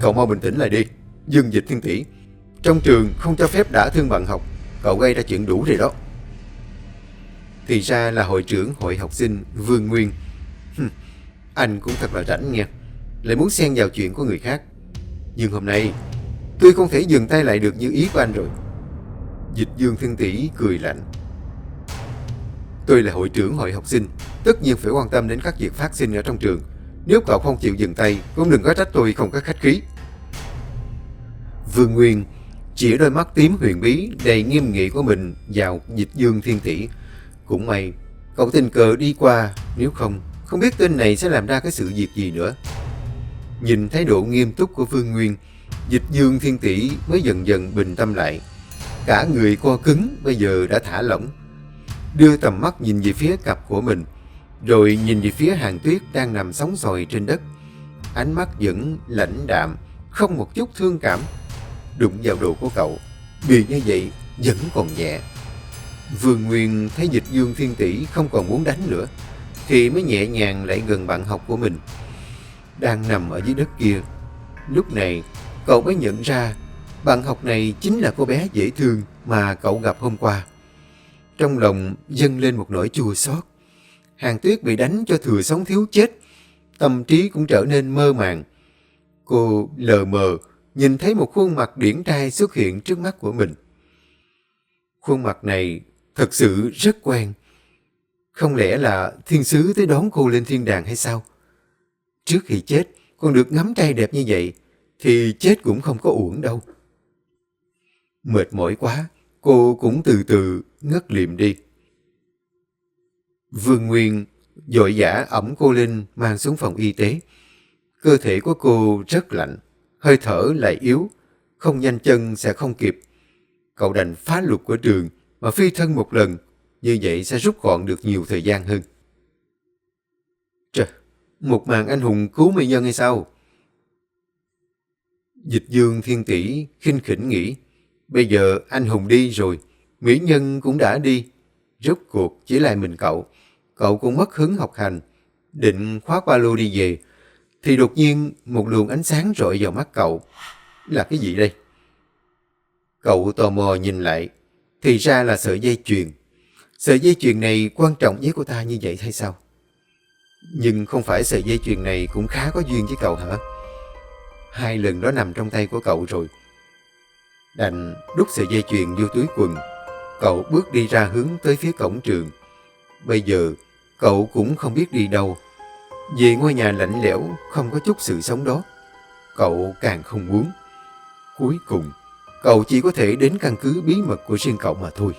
Cậu mau bình tĩnh lại đi, dương dịch thiên tỷ. Trong trường không cho phép đả thương bạn học, cậu gây ra chuyện đủ rồi đó. Thì ra là hội trưởng hội học sinh Vương Nguyên. Hừm, anh cũng thật là rảnh nha, lại muốn xen vào chuyện của người khác. Nhưng hôm nay, tôi không thể dừng tay lại được như ý của anh rồi. Dịch dương thiên tỷ cười lạnh. Tôi là hội trưởng hội học sinh, tất nhiên phải quan tâm đến các việc phát sinh ở trong trường. Nếu cậu không chịu dừng tay, cũng đừng có trách tôi không có khách khí. Vương Nguyên chỉ đôi mắt tím huyền bí đầy nghiêm nghị của mình vào dịch dương thiên tỷ. Cũng may, cậu tình cờ đi qua, nếu không, không biết tên này sẽ làm ra cái sự việc gì nữa. Nhìn thái độ nghiêm túc của Vương Nguyên, dịch dương thiên tỷ mới dần dần bình tâm lại. Cả người co cứng bây giờ đã thả lỏng. Đưa tầm mắt nhìn về phía cặp của mình, rồi nhìn về phía hàng tuyết đang nằm sóng sòi trên đất. Ánh mắt vẫn lãnh đạm, không một chút thương cảm. Đụng vào đồ của cậu, bị như vậy vẫn còn nhẹ. Vương Nguyên thấy dịch dương thiên tỷ không còn muốn đánh nữa, thì mới nhẹ nhàng lại gần bạn học của mình. Đang nằm ở dưới đất kia. Lúc này, cậu mới nhận ra bạn học này chính là cô bé dễ thương mà cậu gặp hôm qua. Trong lòng dâng lên một nỗi chua xót. Hàng tuyết bị đánh cho thừa sống thiếu chết. Tâm trí cũng trở nên mơ màng. Cô lờ mờ nhìn thấy một khuôn mặt điển trai xuất hiện trước mắt của mình. Khuôn mặt này thật sự rất quen. Không lẽ là thiên sứ tới đón cô lên thiên đàng hay sao? Trước khi chết, còn được ngắm trai đẹp như vậy, thì chết cũng không có uổng đâu. Mệt mỏi quá, cô cũng từ từ ngất liệm đi. Vương Nguyên dội giả ẩm cô lên mang xuống phòng y tế. Cơ thể của cô rất lạnh, hơi thở lại yếu, không nhanh chân sẽ không kịp. Cậu đành phá luật của trường mà phi thân một lần, như vậy sẽ rút gọn được nhiều thời gian hơn. Trời, một màn anh hùng cứu mỹ nhân hay sao? Dịch dương thiên tỷ khinh khỉnh nghĩ, bây giờ anh hùng đi rồi, mỹ nhân cũng đã đi. Rốt cuộc chỉ lại mình cậu, cậu cũng mất hứng học hành, định khóa qua lô đi về, thì đột nhiên một luồng ánh sáng rọi vào mắt cậu. Là cái gì đây? Cậu tò mò nhìn lại, thì ra là sợi dây chuyền. Sợi dây chuyền này quan trọng với cô ta như vậy hay sao? Nhưng không phải sợi dây chuyền này cũng khá có duyên với cậu hả? Hai lần đó nằm trong tay của cậu rồi. Đành đút sợi dây chuyền vô túi quần. Cậu bước đi ra hướng tới phía cổng trường. Bây giờ, cậu cũng không biết đi đâu. Về ngôi nhà lạnh lẽo, không có chút sự sống đó. Cậu càng không muốn. Cuối cùng, cậu chỉ có thể đến căn cứ bí mật của riêng cậu mà thôi.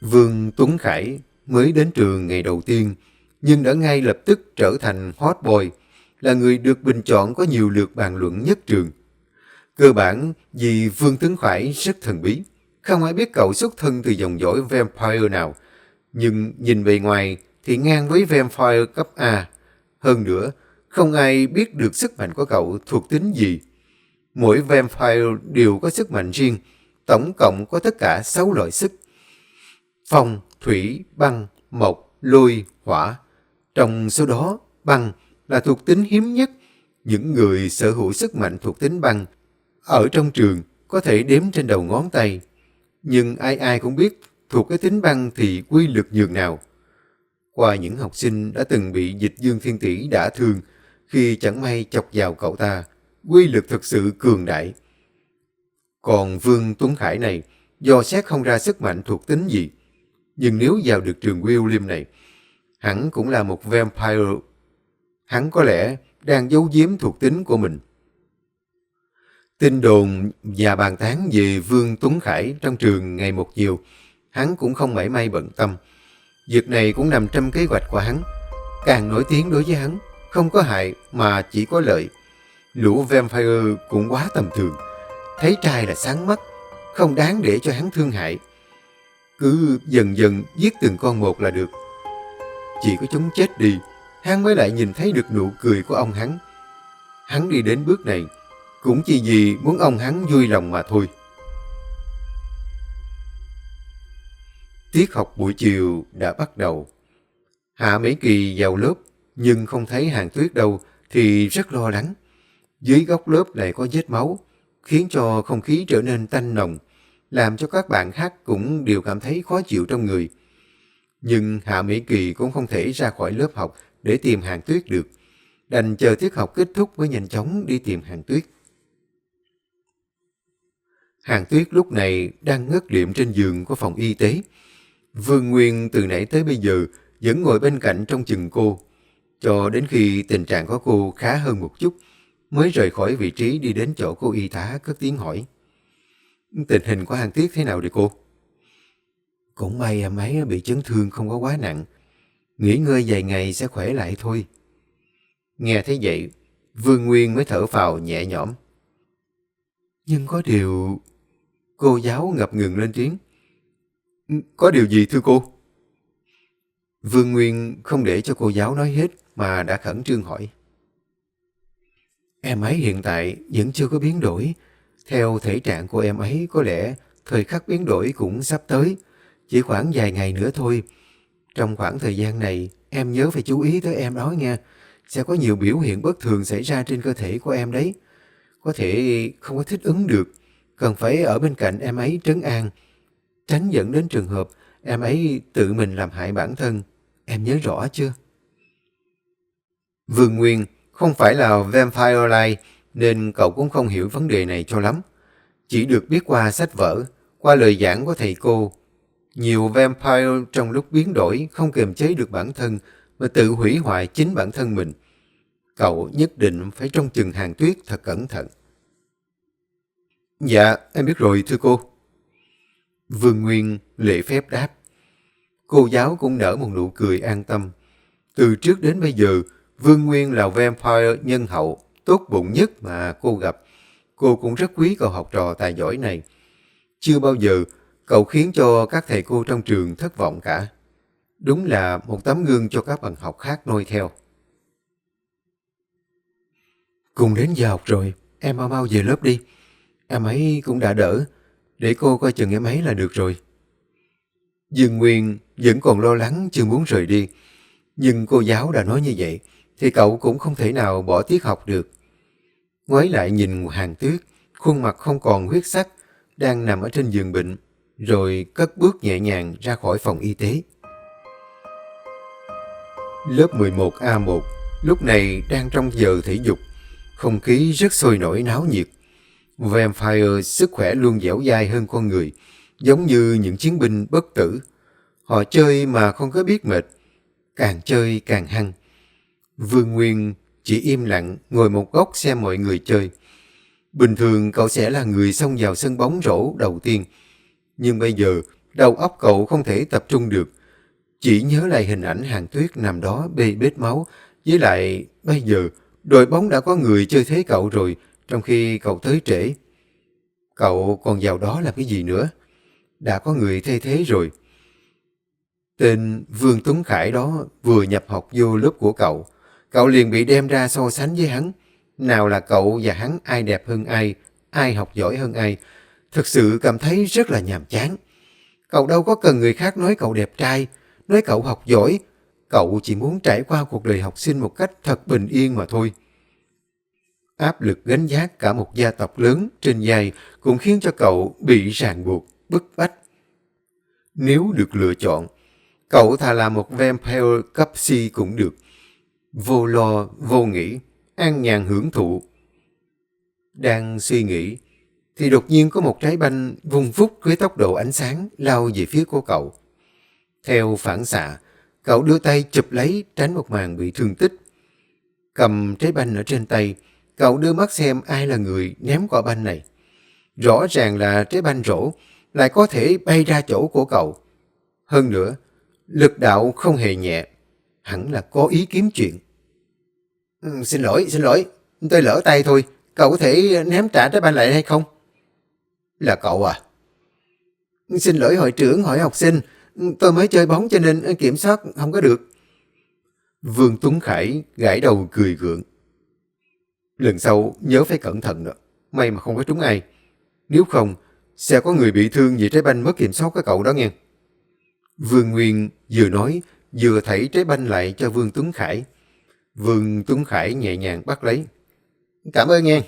Vương Tuấn Khải mới đến trường ngày đầu tiên, nhưng đã ngay lập tức trở thành hot boy, là người được bình chọn có nhiều lượt bàn luận nhất trường. Cơ bản vì Vương Tuấn Khải rất thần bí, không ai biết cậu xuất thân từ dòng dõi vampire nào, nhưng nhìn bề ngoài thì ngang với vampire cấp A. Hơn nữa, không ai biết được sức mạnh của cậu thuộc tính gì. Mỗi vampire đều có sức mạnh riêng, tổng cộng có tất cả 6 loại sức. Phong, thủy, băng, mộc, lôi, hỏa. Trong số đó, băng là thuộc tính hiếm nhất. Những người sở hữu sức mạnh thuộc tính băng ở trong trường có thể đếm trên đầu ngón tay. Nhưng ai ai cũng biết thuộc cái tính băng thì quy lực nhường nào. Qua những học sinh đã từng bị dịch dương thiên tỷ đã thương khi chẳng may chọc vào cậu ta, quy lực thực sự cường đại. Còn Vương Tuấn Khải này, do xét không ra sức mạnh thuộc tính gì. Nhưng nếu vào được trường William này, hắn cũng là một vampire. Hắn có lẽ đang giấu giếm thuộc tính của mình. Tin đồn và bàn tán về Vương Tuấn Khải trong trường ngày một nhiều, hắn cũng không mảy may bận tâm. Việc này cũng nằm trong kế hoạch của hắn. Càng nổi tiếng đối với hắn, không có hại mà chỉ có lợi. Lũ vampire cũng quá tầm thường. Thấy trai là sáng mắt, không đáng để cho hắn thương hại. Cứ dần dần giết từng con một là được. Chỉ có chúng chết đi, hắn mới lại nhìn thấy được nụ cười của ông hắn. Hắn đi đến bước này, cũng chỉ vì muốn ông hắn vui lòng mà thôi. Tiết học buổi chiều đã bắt đầu. Hạ Mỹ Kỳ vào lớp, nhưng không thấy hàng tuyết đâu thì rất lo lắng. Dưới góc lớp lại có vết máu, khiến cho không khí trở nên tanh nồng, làm cho các bạn khác cũng đều cảm thấy khó chịu trong người. Nhưng Hạ Mỹ Kỳ cũng không thể ra khỏi lớp học để tìm hàng tuyết được. Đành chờ tiết học kết thúc mới nhanh chóng đi tìm hàng tuyết. Hàng tuyết lúc này đang ngất liệm trên giường của phòng y tế. Vương Nguyên từ nãy tới bây giờ vẫn ngồi bên cạnh trong chừng cô, cho đến khi tình trạng của cô khá hơn một chút, mới rời khỏi vị trí đi đến chỗ cô y tá cất tiếng hỏi. Tình hình của Hàng Tuyết thế nào đi cô? Cũng may à mấy bị chấn thương không có quá nặng. Nghỉ ngơi vài ngày sẽ khỏe lại thôi. Nghe thấy vậy, Vương Nguyên mới thở phào nhẹ nhõm. Nhưng có điều... Cô giáo ngập ngừng lên tiếng. Có điều gì thưa cô? Vương Nguyên không để cho cô giáo nói hết mà đã khẩn trương hỏi. Em ấy hiện tại vẫn chưa có biến đổi. Theo thể trạng của em ấy, có lẽ thời khắc biến đổi cũng sắp tới. Chỉ khoảng vài ngày nữa thôi. Trong khoảng thời gian này, em nhớ phải chú ý tới em đó nha. Sẽ có nhiều biểu hiện bất thường xảy ra trên cơ thể của em đấy. Có thể không có thích ứng được. Cần phải ở bên cạnh em ấy trấn an. Tránh dẫn đến trường hợp em ấy tự mình làm hại bản thân. Em nhớ rõ chưa? Vương Nguyên không phải là Vampire Life nên cậu cũng không hiểu vấn đề này cho lắm. Chỉ được biết qua sách vở, qua lời giảng của thầy cô. Nhiều Vampire trong lúc biến đổi không kiềm chế được bản thân mà tự hủy hoại chính bản thân mình. Cậu nhất định phải trong chừng hàng tuyết thật cẩn thận. Dạ, em biết rồi thưa cô. Vương Nguyên lễ phép đáp. Cô giáo cũng nở một nụ cười an tâm. Từ trước đến bây giờ, Vương Nguyên là vampire nhân hậu, tốt bụng nhất mà cô gặp. Cô cũng rất quý cậu học trò tài giỏi này. Chưa bao giờ cậu khiến cho các thầy cô trong trường thất vọng cả. Đúng là một tấm gương cho các bạn học khác noi theo. Cùng đến giờ học rồi, em mau mau về lớp đi. Em ấy cũng đã đỡ, để cô coi chừng em ấy là được rồi. Dương Nguyên vẫn còn lo lắng chưa muốn rời đi. Nhưng cô giáo đã nói như vậy, thì cậu cũng không thể nào bỏ tiết học được. Ngoái lại nhìn hàng tuyết, khuôn mặt không còn huyết sắc, đang nằm ở trên giường bệnh, rồi cất bước nhẹ nhàng ra khỏi phòng y tế. Lớp 11A1 lúc này đang trong giờ thể dục, không khí rất sôi nổi náo nhiệt. Vampire sức khỏe luôn dẻo dai hơn con người, giống như những chiến binh bất tử. Họ chơi mà không có biết mệt, càng chơi càng hăng. Vương Nguyên chỉ im lặng ngồi một góc xem mọi người chơi. Bình thường cậu sẽ là người xông vào sân bóng rổ đầu tiên. Nhưng bây giờ, đầu óc cậu không thể tập trung được. Chỉ nhớ lại hình ảnh hàng tuyết nằm đó bê bết máu. Với lại, bây giờ, đội bóng đã có người chơi thế cậu rồi, trong khi cậu tới trễ. Cậu còn vào đó làm cái gì nữa? Đã có người thay thế rồi. Tên Vương Tuấn Khải đó vừa nhập học vô lớp của cậu. Cậu liền bị đem ra so sánh với hắn. Nào là cậu và hắn ai đẹp hơn ai, ai học giỏi hơn ai. Thực sự cảm thấy rất là nhàm chán. Cậu đâu có cần người khác nói cậu đẹp trai, nói cậu học giỏi. Cậu chỉ muốn trải qua cuộc đời học sinh một cách thật bình yên mà thôi. Áp lực gánh giác cả một gia tộc lớn trên vai cũng khiến cho cậu bị ràng buộc, bức bách. Nếu được lựa chọn, cậu thà là một vampire cấp C cũng được. Vô lo, vô nghĩ, an nhàn hưởng thụ. Đang suy nghĩ, thì đột nhiên có một trái banh vùng vút với tốc độ ánh sáng lao về phía của cậu. Theo phản xạ, cậu đưa tay chụp lấy tránh một màn bị thương tích. Cầm trái banh ở trên tay, cậu đưa mắt xem ai là người ném quả banh này. Rõ ràng là trái banh rổ, lại có thể bay ra chỗ của cậu. Hơn nữa, lực đạo không hề nhẹ, hẳn là có ý kiếm chuyện. Ừ, xin lỗi, xin lỗi, tôi lỡ tay thôi, cậu có thể ném trả trái banh lại hay không? Là cậu à? Xin lỗi hội trưởng, hội học sinh, tôi mới chơi bóng cho nên kiểm soát không có được. Vương Tuấn Khải gãi đầu cười gượng. Lần sau nhớ phải cẩn thận nữa, May mà không có trúng ai. Nếu không, sẽ có người bị thương vì trái banh mất kiểm soát cái cậu đó nghe. Vương Nguyên vừa nói vừa thảy trái banh lại cho Vương Tuấn Khải. Vương Tuấn Khải nhẹ nhàng bắt lấy. Cảm ơn nghe.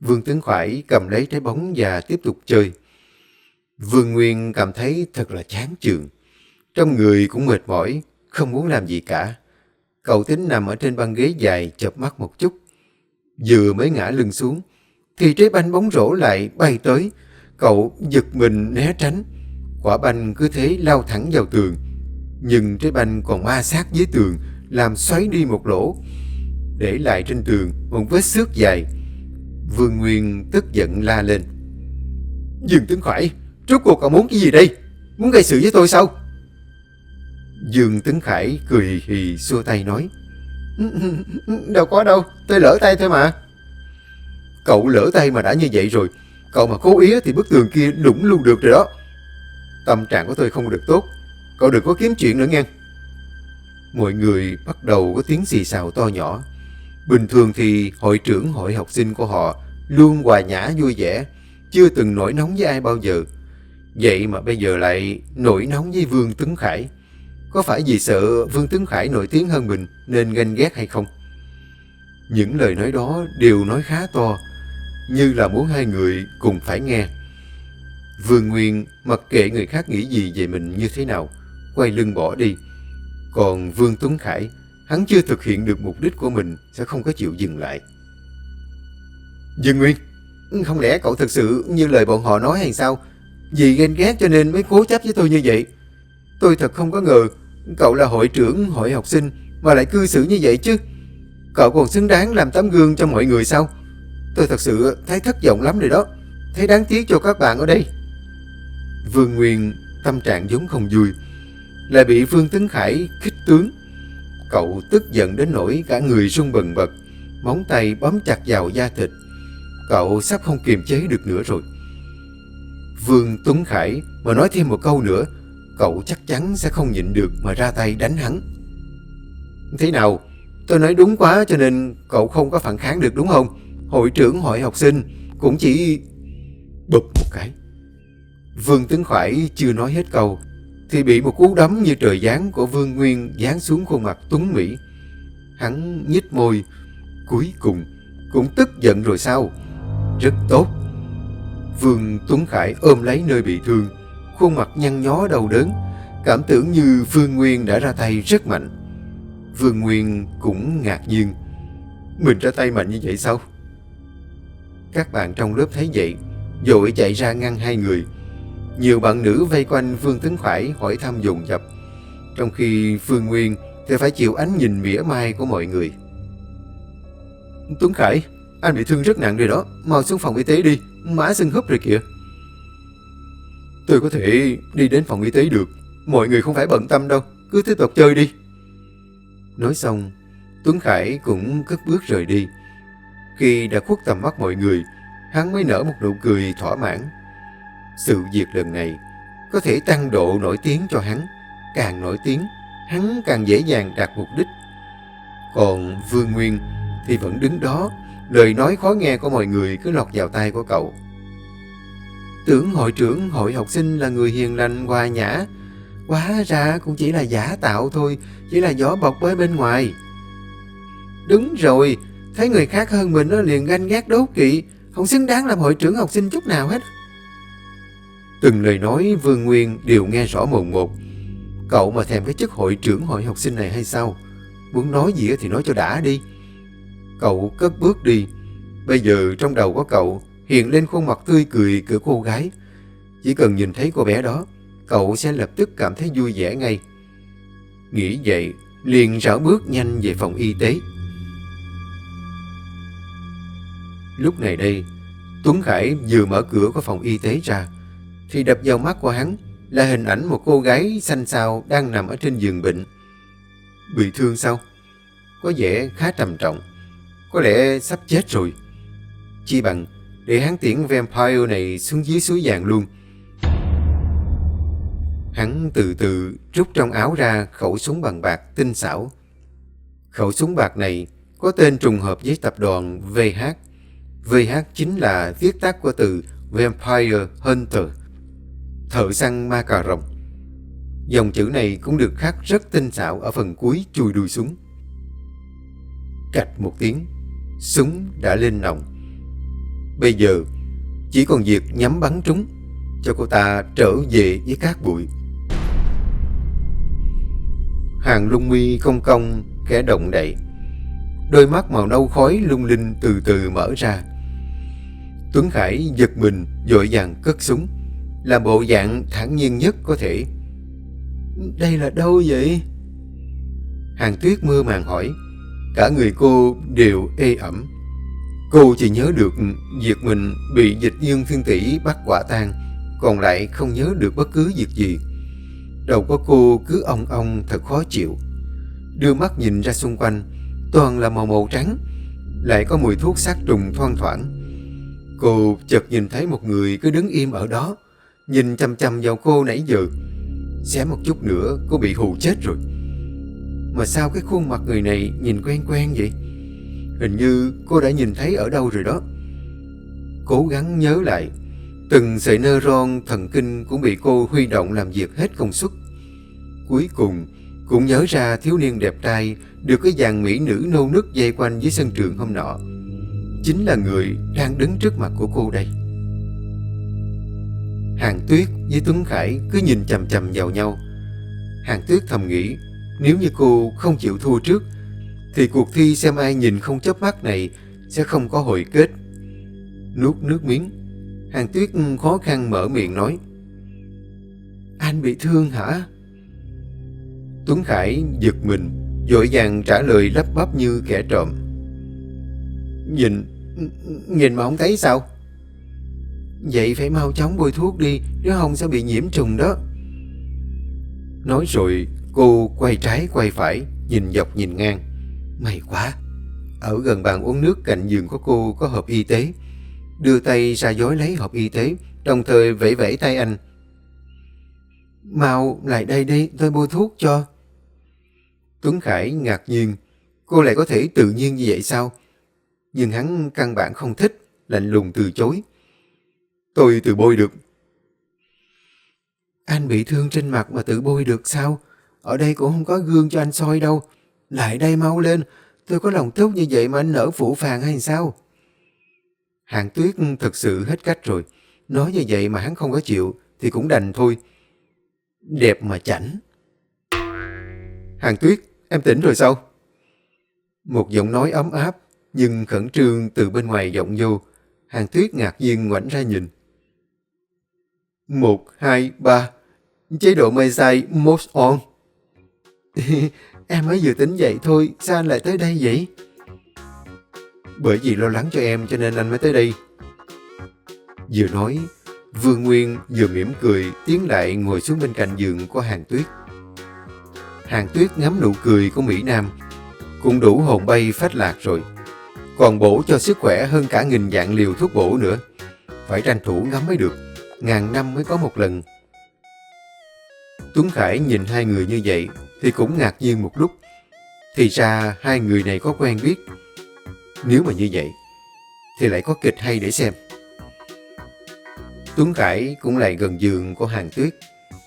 Vương Tuấn Khải cầm lấy trái bóng và tiếp tục chơi. Vương Nguyên cảm thấy thật là chán chường. Trong người cũng mệt mỏi, không muốn làm gì cả. Cậu tính nằm ở trên băng ghế dài chợp mắt một chút. Vừa mới ngã lưng xuống, thì trái banh bóng rổ lại bay tới. Cậu giật mình né tránh. Quả banh cứ thế lao thẳng vào tường. Nhưng trái banh còn ma sát với tường, làm xoáy đi một lỗ. Để lại trên tường một vết xước dài. Vương Nguyên tức giận la lên. Dương Tướng Khải, rốt cuộc cậu muốn cái gì đây? Muốn gây sự với tôi sao? Dương Tấn Khải cười hì hì xua tay nói Đâu có đâu, tôi lỡ tay thôi mà. Cậu lỡ tay mà đã như vậy rồi Cậu mà cố ý thì bức tường kia đụng luôn được rồi đó. Tâm trạng của tôi không được tốt Cậu đừng có kiếm chuyện nữa nghe. Mọi người bắt đầu có tiếng xì xào to nhỏ. Bình thường thì hội trưởng hội học sinh của họ Luôn hòa nhã vui vẻ Chưa từng nổi nóng với ai bao giờ. Vậy mà bây giờ lại nổi nóng với Vương Tấn Khải có phải vì sợ Vương Tuấn Khải nổi tiếng hơn mình nên ganh ghét hay không? Những lời nói đó đều nói khá to, như là muốn hai người cùng phải nghe. Vương Nguyên mặc kệ người khác nghĩ gì về mình như thế nào, quay lưng bỏ đi. Còn Vương Tuấn Khải, hắn chưa thực hiện được mục đích của mình sẽ không có chịu dừng lại. Dương Nguyên, không lẽ cậu thật sự như lời bọn họ nói hay sao? Vì ghen ghét cho nên mới cố chấp với tôi như vậy. Tôi thật không có ngờ cậu là hội trưởng hội học sinh mà lại cư xử như vậy chứ. Cậu còn xứng đáng làm tấm gương cho mọi người sao? Tôi thật sự thấy thất vọng lắm rồi đó. Thấy đáng tiếc cho các bạn ở đây. Vương Nguyên tâm trạng vốn không vui. Lại bị Vương Tấn Khải khích tướng. Cậu tức giận đến nỗi cả người run bần bật. Móng tay bấm chặt vào da thịt. Cậu sắp không kiềm chế được nữa rồi. Vương Tuấn Khải mà nói thêm một câu nữa cậu chắc chắn sẽ không nhịn được mà ra tay đánh hắn. Thế nào? Tôi nói đúng quá cho nên cậu không có phản kháng được đúng không? Hội trưởng hội học sinh cũng chỉ... Bụp một cái. Vương Tấn Khải chưa nói hết câu thì bị một cú đấm như trời giáng của Vương Nguyên giáng xuống khuôn mặt Tuấn Mỹ. Hắn nhích môi, cuối cùng cũng tức giận rồi sao? Rất tốt. Vương Tuấn Khải ôm lấy nơi bị thương, khuôn mặt nhăn nhó đau đớn, cảm tưởng như Phương Nguyên đã ra tay rất mạnh. Phương Nguyên cũng ngạc nhiên. Mình ra tay mạnh như vậy sao? Các bạn trong lớp thấy vậy, dội chạy ra ngăn hai người. Nhiều bạn nữ vây quanh Phương Tấn Khải hỏi thăm dồn dập, trong khi Phương Nguyên thì phải chịu ánh nhìn mỉa mai của mọi người. Tuấn Khải, anh bị thương rất nặng rồi đó, mau xuống phòng y tế đi, má sưng húp rồi kìa. Tôi có thể đi đến phòng y tế được. Mọi người không phải bận tâm đâu. Cứ tiếp tục chơi đi. Nói xong, Tuấn Khải cũng cất bước rời đi. Khi đã khuất tầm mắt mọi người, hắn mới nở một nụ cười thỏa mãn. Sự việc lần này có thể tăng độ nổi tiếng cho hắn. Càng nổi tiếng, hắn càng dễ dàng đạt mục đích. Còn Vương Nguyên thì vẫn đứng đó, lời nói khó nghe của mọi người cứ lọt vào tay của cậu. Tưởng hội trưởng hội học sinh là người hiền lành hòa nhã. Quá ra cũng chỉ là giả tạo thôi, chỉ là gió bọc với bên ngoài. Đúng rồi, thấy người khác hơn mình nó liền ganh ghét đố kỵ, không xứng đáng làm hội trưởng học sinh chút nào hết. Từng lời nói Vương Nguyên đều nghe rõ mồn một. Cậu mà thèm cái chức hội trưởng hội học sinh này hay sao? Muốn nói gì thì nói cho đã đi. Cậu cất bước đi. Bây giờ trong đầu của cậu hiện lên khuôn mặt tươi cười của cô gái. Chỉ cần nhìn thấy cô bé đó, cậu sẽ lập tức cảm thấy vui vẻ ngay. Nghĩ vậy, liền rảo bước nhanh về phòng y tế. Lúc này đây, Tuấn Khải vừa mở cửa của phòng y tế ra, thì đập vào mắt của hắn là hình ảnh một cô gái xanh xao đang nằm ở trên giường bệnh. Bị thương sao? Có vẻ khá trầm trọng. Có lẽ sắp chết rồi. Chi bằng để hắn tiễn vampire này xuống dưới suối vàng luôn. Hắn từ từ rút trong áo ra khẩu súng bằng bạc tinh xảo. Khẩu súng bạc này có tên trùng hợp với tập đoàn VH. VH chính là viết tắt của từ Vampire Hunter, thợ săn ma cà rồng. Dòng chữ này cũng được khắc rất tinh xảo ở phần cuối chùi đuôi súng. Cạch một tiếng, súng đã lên nòng. Bây giờ, chỉ còn việc nhắm bắn trúng, cho cô ta trở về với cát bụi. Hàng lung mi công công, kẻ động đậy. Đôi mắt màu nâu khói lung linh từ từ mở ra. Tuấn Khải giật mình, dội vàng cất súng, làm bộ dạng thản nhiên nhất có thể. Đây là đâu vậy? Hàng tuyết mưa màng hỏi. Cả người cô đều ê ẩm. Cô chỉ nhớ được việc mình bị dịch dương thiên tỷ bắt quả tang, còn lại không nhớ được bất cứ việc gì. Đầu của cô cứ ong ong thật khó chịu. Đưa mắt nhìn ra xung quanh, toàn là màu màu trắng, lại có mùi thuốc sát trùng thoang thoảng. Cô chợt nhìn thấy một người cứ đứng im ở đó, nhìn chăm chăm vào cô nãy giờ. Xé một chút nữa cô bị hù chết rồi. Mà sao cái khuôn mặt người này nhìn quen quen vậy? Hình như cô đã nhìn thấy ở đâu rồi đó. Cố gắng nhớ lại, từng sợi neuron thần kinh cũng bị cô huy động làm việc hết công suất. Cuối cùng, cũng nhớ ra thiếu niên đẹp trai được cái dàn mỹ nữ nâu nức dây quanh dưới sân trường hôm nọ. Chính là người đang đứng trước mặt của cô đây. Hàng Tuyết với Tuấn Khải cứ nhìn chầm chầm vào nhau. Hàng Tuyết thầm nghĩ, nếu như cô không chịu thua trước, thì cuộc thi xem ai nhìn không chớp mắt này sẽ không có hồi kết. Nuốt nước miếng, Hàng Tuyết khó khăn mở miệng nói. Anh bị thương hả? Tuấn Khải giật mình, dội vàng trả lời lắp bắp như kẻ trộm. Nhìn, nhìn mà không thấy sao? Vậy phải mau chóng bôi thuốc đi, nếu không sẽ bị nhiễm trùng đó. Nói rồi, cô quay trái quay phải, nhìn dọc nhìn ngang. May quá! Ở gần bàn uống nước cạnh giường của cô có hộp y tế. Đưa tay ra dối lấy hộp y tế, đồng thời vẫy vẫy tay anh. Mau lại đây đi, tôi bôi thuốc cho. Tuấn Khải ngạc nhiên, cô lại có thể tự nhiên như vậy sao? Nhưng hắn căn bản không thích, lạnh lùng từ chối. Tôi tự bôi được. Anh bị thương trên mặt mà tự bôi được sao? Ở đây cũng không có gương cho anh soi đâu. Lại đây mau lên, tôi có lòng tốt như vậy mà anh nở phủ phàng hay sao? Hàng tuyết thật sự hết cách rồi. Nói như vậy mà hắn không có chịu thì cũng đành thôi. Đẹp mà chảnh. Hàng tuyết, em tỉnh rồi sao? Một giọng nói ấm áp nhưng khẩn trương từ bên ngoài vọng vô. Hàng tuyết ngạc nhiên ngoảnh ra nhìn. Một, hai, ba. Chế độ mê say most on. em mới vừa tính vậy thôi, sao anh lại tới đây vậy? Bởi vì lo lắng cho em cho nên anh mới tới đây. Vừa nói, Vương Nguyên vừa mỉm cười tiến lại ngồi xuống bên cạnh giường của Hàng Tuyết. Hàng Tuyết ngắm nụ cười của Mỹ Nam, cũng đủ hồn bay phách lạc rồi. Còn bổ cho sức khỏe hơn cả nghìn dạng liều thuốc bổ nữa. Phải tranh thủ ngắm mới được, ngàn năm mới có một lần. Tuấn Khải nhìn hai người như vậy thì cũng ngạc nhiên một lúc. Thì ra hai người này có quen biết. Nếu mà như vậy, thì lại có kịch hay để xem. Tuấn Khải cũng lại gần giường của Hàng Tuyết,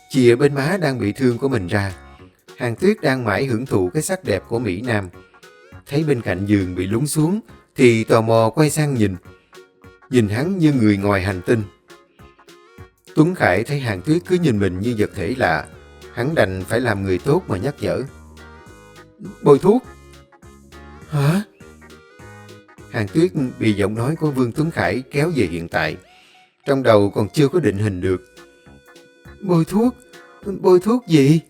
chìa bên má đang bị thương của mình ra. Hàng Tuyết đang mãi hưởng thụ cái sắc đẹp của Mỹ Nam. Thấy bên cạnh giường bị lún xuống, thì tò mò quay sang nhìn. Nhìn hắn như người ngoài hành tinh. Tuấn Khải thấy Hàng Tuyết cứ nhìn mình như vật thể lạ, hắn đành phải làm người tốt mà nhắc nhở. Bôi thuốc. Hả? Hàng Tuyết bị giọng nói của Vương Tuấn Khải kéo về hiện tại. Trong đầu còn chưa có định hình được. Bôi thuốc? Bôi thuốc gì?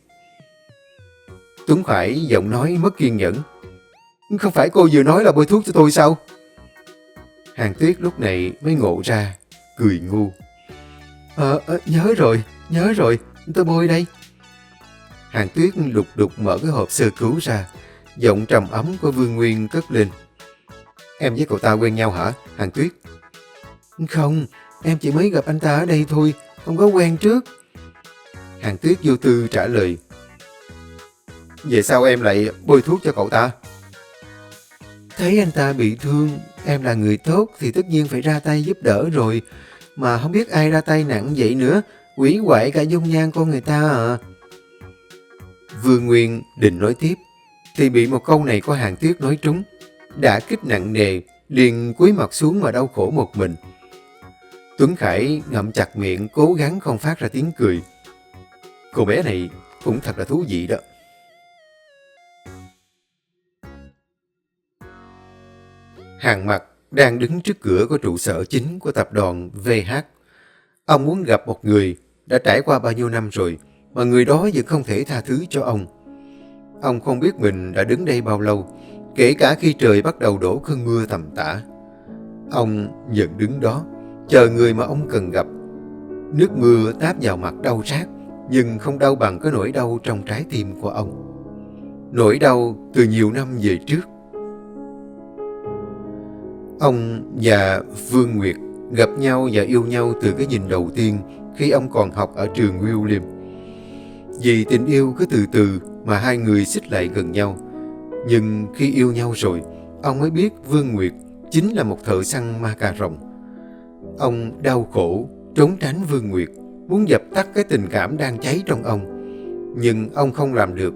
Tuấn Khải giọng nói mất kiên nhẫn. Không phải cô vừa nói là bôi thuốc cho tôi sao? Hàng Tuyết lúc này mới ngộ ra, cười ngu. Ờ, à, nhớ rồi, nhớ rồi, tôi bôi đây. Hàng Tuyết lục đục mở cái hộp sơ cứu ra, giọng trầm ấm của Vương Nguyên cất lên. Em với cậu ta quen nhau hả, Hàng Tuyết? Không, em chỉ mới gặp anh ta ở đây thôi, không có quen trước. Hàng Tuyết vô tư trả lời. Vậy sao em lại bôi thuốc cho cậu ta? Thấy anh ta bị thương, em là người tốt thì tất nhiên phải ra tay giúp đỡ rồi. Mà không biết ai ra tay nặng vậy nữa, quỷ quậy cả dung nhan con người ta à. Vương Nguyên định nói tiếp, thì bị một câu này của Hàng Tuyết nói trúng. Đã kích nặng nề, liền cúi mặt xuống mà đau khổ một mình. Tuấn Khải ngậm chặt miệng, cố gắng không phát ra tiếng cười. Cô bé này cũng thật là thú vị đó. Hàng mặt đang đứng trước cửa của trụ sở chính của tập đoàn VH. Ông muốn gặp một người đã trải qua bao nhiêu năm rồi mà người đó vẫn không thể tha thứ cho ông. Ông không biết mình đã đứng đây bao lâu, kể cả khi trời bắt đầu đổ cơn mưa tầm tã. Ông vẫn đứng đó, chờ người mà ông cần gặp. Nước mưa táp vào mặt đau rát, nhưng không đau bằng cái nỗi đau trong trái tim của ông. Nỗi đau từ nhiều năm về trước. Ông và Vương Nguyệt gặp nhau và yêu nhau từ cái nhìn đầu tiên khi ông còn học ở trường William. Vì tình yêu cứ từ từ mà hai người xích lại gần nhau. Nhưng khi yêu nhau rồi, ông mới biết Vương Nguyệt chính là một thợ săn ma cà rồng. Ông đau khổ, trốn tránh Vương Nguyệt, muốn dập tắt cái tình cảm đang cháy trong ông. Nhưng ông không làm được.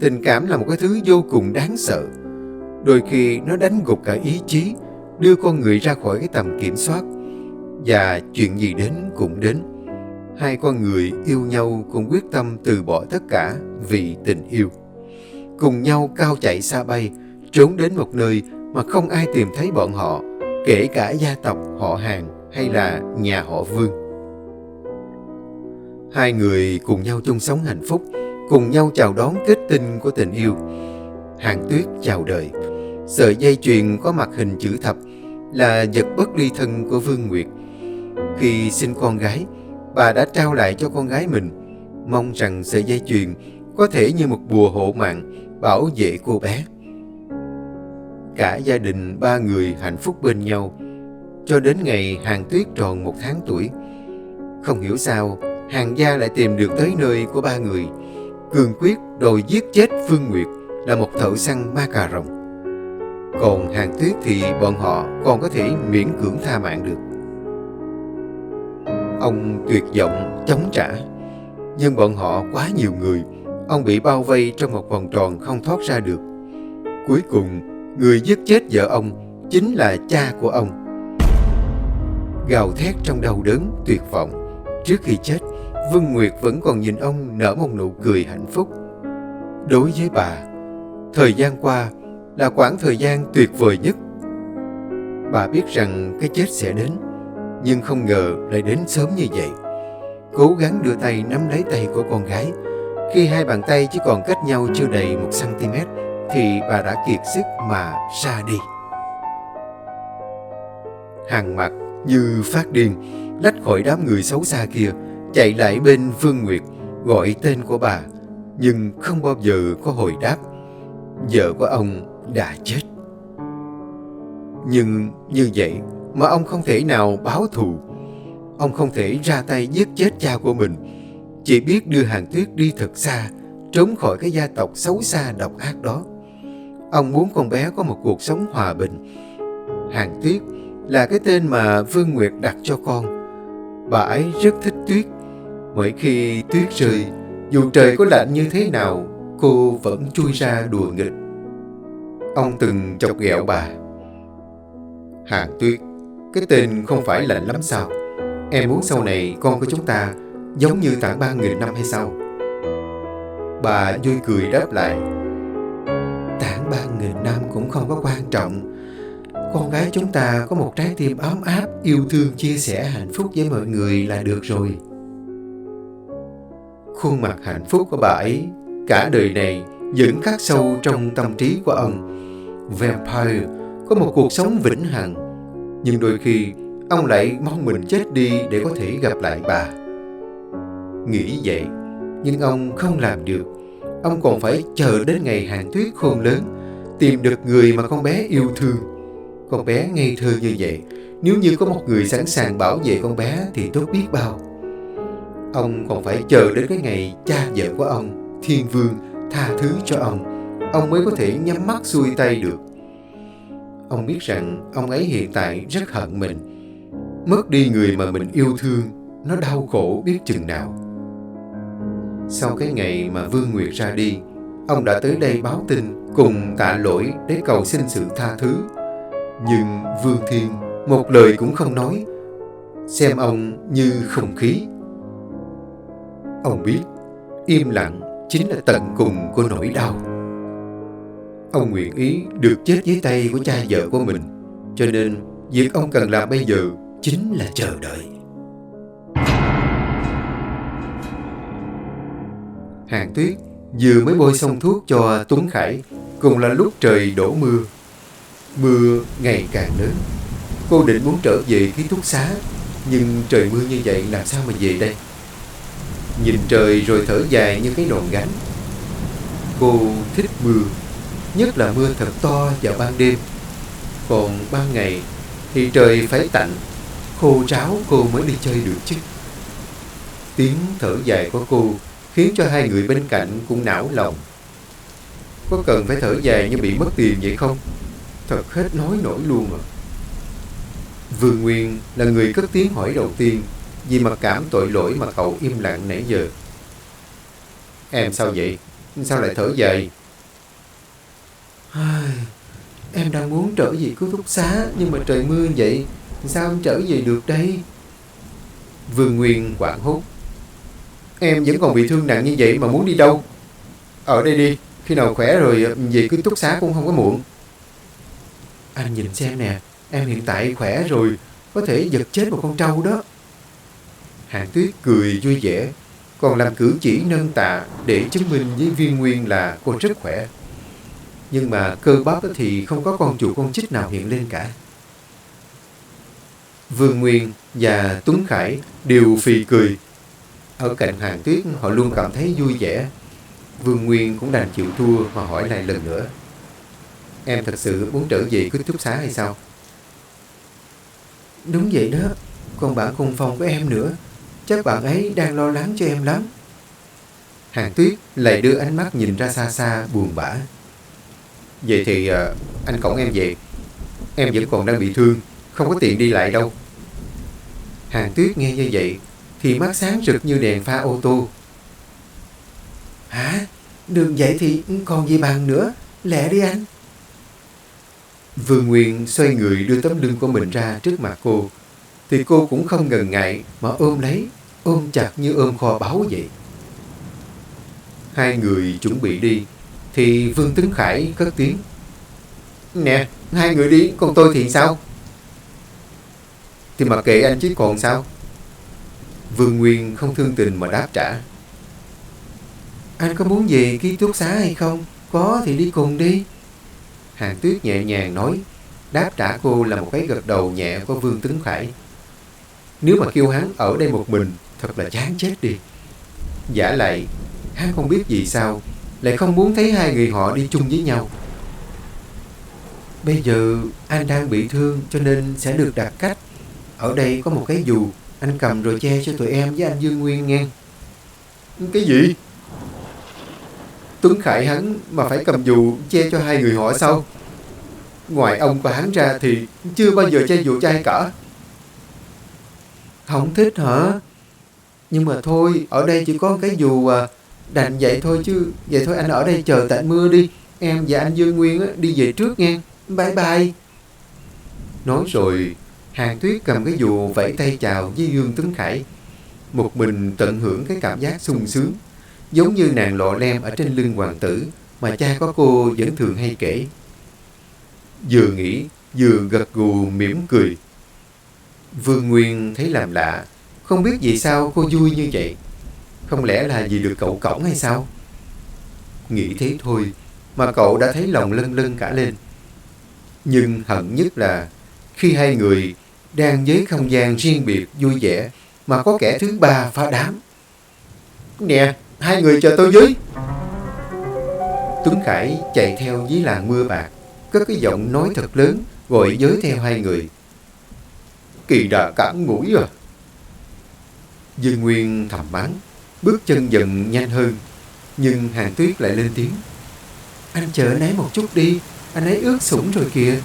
Tình cảm là một cái thứ vô cùng đáng sợ. Đôi khi nó đánh gục cả ý chí, đưa con người ra khỏi cái tầm kiểm soát. Và chuyện gì đến cũng đến. Hai con người yêu nhau cũng quyết tâm từ bỏ tất cả vì tình yêu. Cùng nhau cao chạy xa bay, trốn đến một nơi mà không ai tìm thấy bọn họ, kể cả gia tộc họ hàng hay là nhà họ Vương. Hai người cùng nhau chung sống hạnh phúc, cùng nhau chào đón kết tinh của tình yêu. Hàng tuyết chào đời. Sợi dây chuyền có mặt hình chữ thập là vật bất ly thân của Vương Nguyệt. Khi sinh con gái, bà đã trao lại cho con gái mình, mong rằng sợi dây chuyền có thể như một bùa hộ mạng bảo vệ cô bé. Cả gia đình ba người hạnh phúc bên nhau, cho đến ngày Hàng Tuyết tròn một tháng tuổi. Không hiểu sao, Hàng gia lại tìm được tới nơi của ba người. Cường quyết đòi giết chết Phương Nguyệt là một thợ săn ma cà rồng. Còn Hàng Tuyết thì bọn họ còn có thể miễn cưỡng tha mạng được. Ông tuyệt vọng chống trả, nhưng bọn họ quá nhiều người, ông bị bao vây trong một vòng tròn không thoát ra được. Cuối cùng, người giết chết vợ ông chính là cha của ông. Gào thét trong đau đớn, tuyệt vọng. Trước khi chết, Vân Nguyệt vẫn còn nhìn ông nở một nụ cười hạnh phúc. Đối với bà, thời gian qua là quãng thời gian tuyệt vời nhất. Bà biết rằng cái chết sẽ đến, nhưng không ngờ lại đến sớm như vậy. Cố gắng đưa tay nắm lấy tay của con gái. Khi hai bàn tay chỉ còn cách nhau chưa đầy một cm, thì bà đã kiệt sức mà ra đi. Hàng mặt như phát điên, lách khỏi đám người xấu xa kia, chạy lại bên Phương Nguyệt, gọi tên của bà, nhưng không bao giờ có hồi đáp. Vợ của ông đã chết. Nhưng như vậy mà ông không thể nào báo thù. Ông không thể ra tay giết chết cha của mình. Chỉ biết đưa Hàn tuyết đi thật xa, trốn khỏi cái gia tộc xấu xa độc ác đó. Ông muốn con bé có một cuộc sống hòa bình. Hàn tuyết là cái tên mà Vương Nguyệt đặt cho con. Bà ấy rất thích tuyết. Mỗi khi tuyết rơi, dù trời có lạnh như thế nào, cô vẫn chui ra đùa nghịch. Ông từng chọc ghẹo bà. Hàn tuyết, cái tên không phải lạnh lắm sao? Em muốn sau này con của chúng ta giống như tảng ba nghìn năm hay sao? Bà vui cười đáp lại. Tảng ba nghìn năm cũng không có quan trọng. con gái chúng ta có một trái tim ấm áp, yêu thương, chia sẻ hạnh phúc với mọi người là được rồi. Khuôn mặt hạnh phúc của bà ấy cả đời này vẫn khắc sâu trong tâm trí của ông. Vampire có một cuộc sống vĩnh hằng, nhưng đôi khi ông lại mong mình chết đi để có thể gặp lại bà. Nghĩ vậy, nhưng ông không làm được. Ông còn phải chờ đến ngày hàng tuyết khôn lớn, tìm được người mà con bé yêu thương. Con bé ngây thơ như vậy, nếu như có một người sẵn sàng bảo vệ con bé thì tốt biết bao. Ông còn phải chờ đến cái ngày cha vợ của ông, Thiên Vương, tha thứ cho ông, ông mới có thể nhắm mắt xuôi tay được. Ông biết rằng ông ấy hiện tại rất hận mình. Mất đi người mà mình yêu thương, nó đau khổ biết chừng nào. Sau cái ngày mà Vương Nguyệt ra đi, ông đã tới đây báo tin cùng tạ lỗi để cầu xin sự tha thứ. Nhưng Vương Thiên một lời cũng không nói, xem ông như không khí. Ông biết, im lặng chính là tận cùng của nỗi đau. Ông nguyện ý được chết dưới tay của cha vợ của mình, cho nên việc ông cần làm bây giờ chính là chờ đợi. Hàng tuyết vừa mới bôi xong thuốc cho Tuấn Khải, cùng là lúc trời đổ mưa. Mưa ngày càng lớn. Cô định muốn trở về ký túc xá, nhưng trời mưa như vậy làm sao mà về đây? Nhìn trời rồi thở dài như cái đòn gánh. Cô thích mưa, nhất là mưa thật to vào ban đêm. Còn ban ngày thì trời phải tạnh, khô ráo cô mới đi chơi được chứ. Tiếng thở dài của cô khiến cho hai người bên cạnh cũng não lòng. Có cần phải thở dài như bị mất tiền vậy không? Thật hết nói nổi luôn à. Vương Nguyên là người cất tiếng hỏi đầu tiên vì mặc cảm tội lỗi mà cậu im lặng nãy giờ. Em sao vậy? Sao lại thở dài? Em đang muốn trở về cứu túc xá nhưng mà trời mưa vậy, sao em trở về được đây? Vương Nguyên quảng hốt. Em vẫn còn bị thương nặng như vậy mà muốn đi đâu? Ở đây đi, khi nào khỏe rồi ừ, về ký túc xá cũng không có muộn. Anh nhìn xem nè, em hiện tại khỏe rồi, có thể giật chết một con trâu đó. Hạng tuyết cười vui vẻ, còn làm cử chỉ nâng tạ để chứng minh với viên nguyên là cô rất khỏe. Nhưng mà cơ bắp thì không có con chuột con chích nào hiện lên cả. Vương Nguyên và Tuấn Khải đều phì cười. Ở cạnh hàng tuyết họ luôn cảm thấy vui vẻ. Vương Nguyên cũng đành chịu thua mà hỏi lại lần nữa. Em thật sự muốn trở về cứ túc xá hay sao? Đúng vậy đó, còn bạn cùng phòng với em nữa. Chắc bạn ấy đang lo lắng cho em lắm. Hàng tuyết lại đưa ánh mắt nhìn ra xa xa buồn bã. Vậy thì uh, anh cổng em về. Em vẫn còn đang bị thương, không có tiện đi lại đâu. Hàng tuyết nghe như vậy thì mắt sáng rực như đèn pha ô tô. Hả? Đường vậy thì còn gì bằng nữa. Lẹ đi anh. Vương Nguyên xoay người đưa tấm lưng của mình ra trước mặt cô. Thì cô cũng không ngần ngại mà ôm lấy, ôm chặt như ôm kho báu vậy. Hai người chuẩn bị đi, thì Vương Tấn Khải cất tiếng. Nè, hai người đi, còn tôi thì sao? Thì mặc kệ anh chứ còn sao? Vương Nguyên không thương tình mà đáp trả. Anh có muốn về ký túc xá hay không? Có thì đi cùng đi. Hàng Tuyết nhẹ nhàng nói, đáp trả cô là một cái gật đầu nhẹ của Vương Tấn Khải. Nếu mà kêu hắn ở đây một mình, thật là chán chết đi. Giả lại, hắn không biết gì sao, lại không muốn thấy hai người họ đi chung với nhau. Bây giờ anh đang bị thương cho nên sẽ được đặt cách. Ở đây có một cái dù, anh cầm rồi che cho tụi em với anh Dương Nguyên nghe. Cái gì? Tuấn Khải hắn mà phải cầm dù che cho hai người họ sao? Ngoài ông và hắn ra thì chưa bao giờ che dù cho ai cả. Không thích hả? Nhưng mà thôi, ở đây chỉ có cái dù à, đành vậy thôi chứ. Vậy thôi anh ở đây chờ tạnh mưa đi. Em và anh Dương Nguyên á, đi về trước nghe. Bye bye. Nói rồi, Hàng Tuyết cầm cái dù vẫy tay chào với Dương Tuấn Khải. Một mình tận hưởng cái cảm giác sung sướng giống như nàng lọ lem ở trên lưng hoàng tử mà cha có cô vẫn thường hay kể. Vừa nghĩ, vừa gật gù mỉm cười. Vương Nguyên thấy làm lạ, không biết vì sao cô vui như vậy. Không lẽ là vì được cậu cổng hay sao? Nghĩ thế thôi mà cậu đã thấy lòng lân lân cả lên. Nhưng hận nhất là khi hai người đang với không gian riêng biệt vui vẻ mà có kẻ thứ ba phá đám. Nè, hai người chờ tôi với. Tuấn Khải chạy theo dưới làng mưa bạc, cất cái giọng nói thật lớn gọi giới theo hai người. Kỳ đà cảm mũi à. Dương Nguyên thầm mắng, bước chân dần nhanh hơn, nhưng Hàng Tuyết lại lên tiếng. Anh chờ anh ấy một chút đi, anh ấy ướt sũng rồi kìa.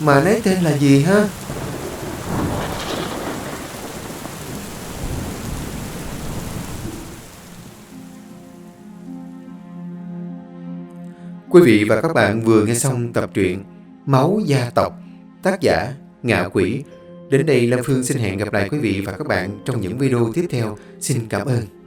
Mà anh ấy tên là gì ha? Quý vị và các bạn vừa nghe xong tập truyện Máu gia tộc, tác giả Ngạ Quỷ. Đến đây Lâm Phương xin hẹn gặp lại quý vị và các bạn trong những video tiếp theo. Xin cảm ơn.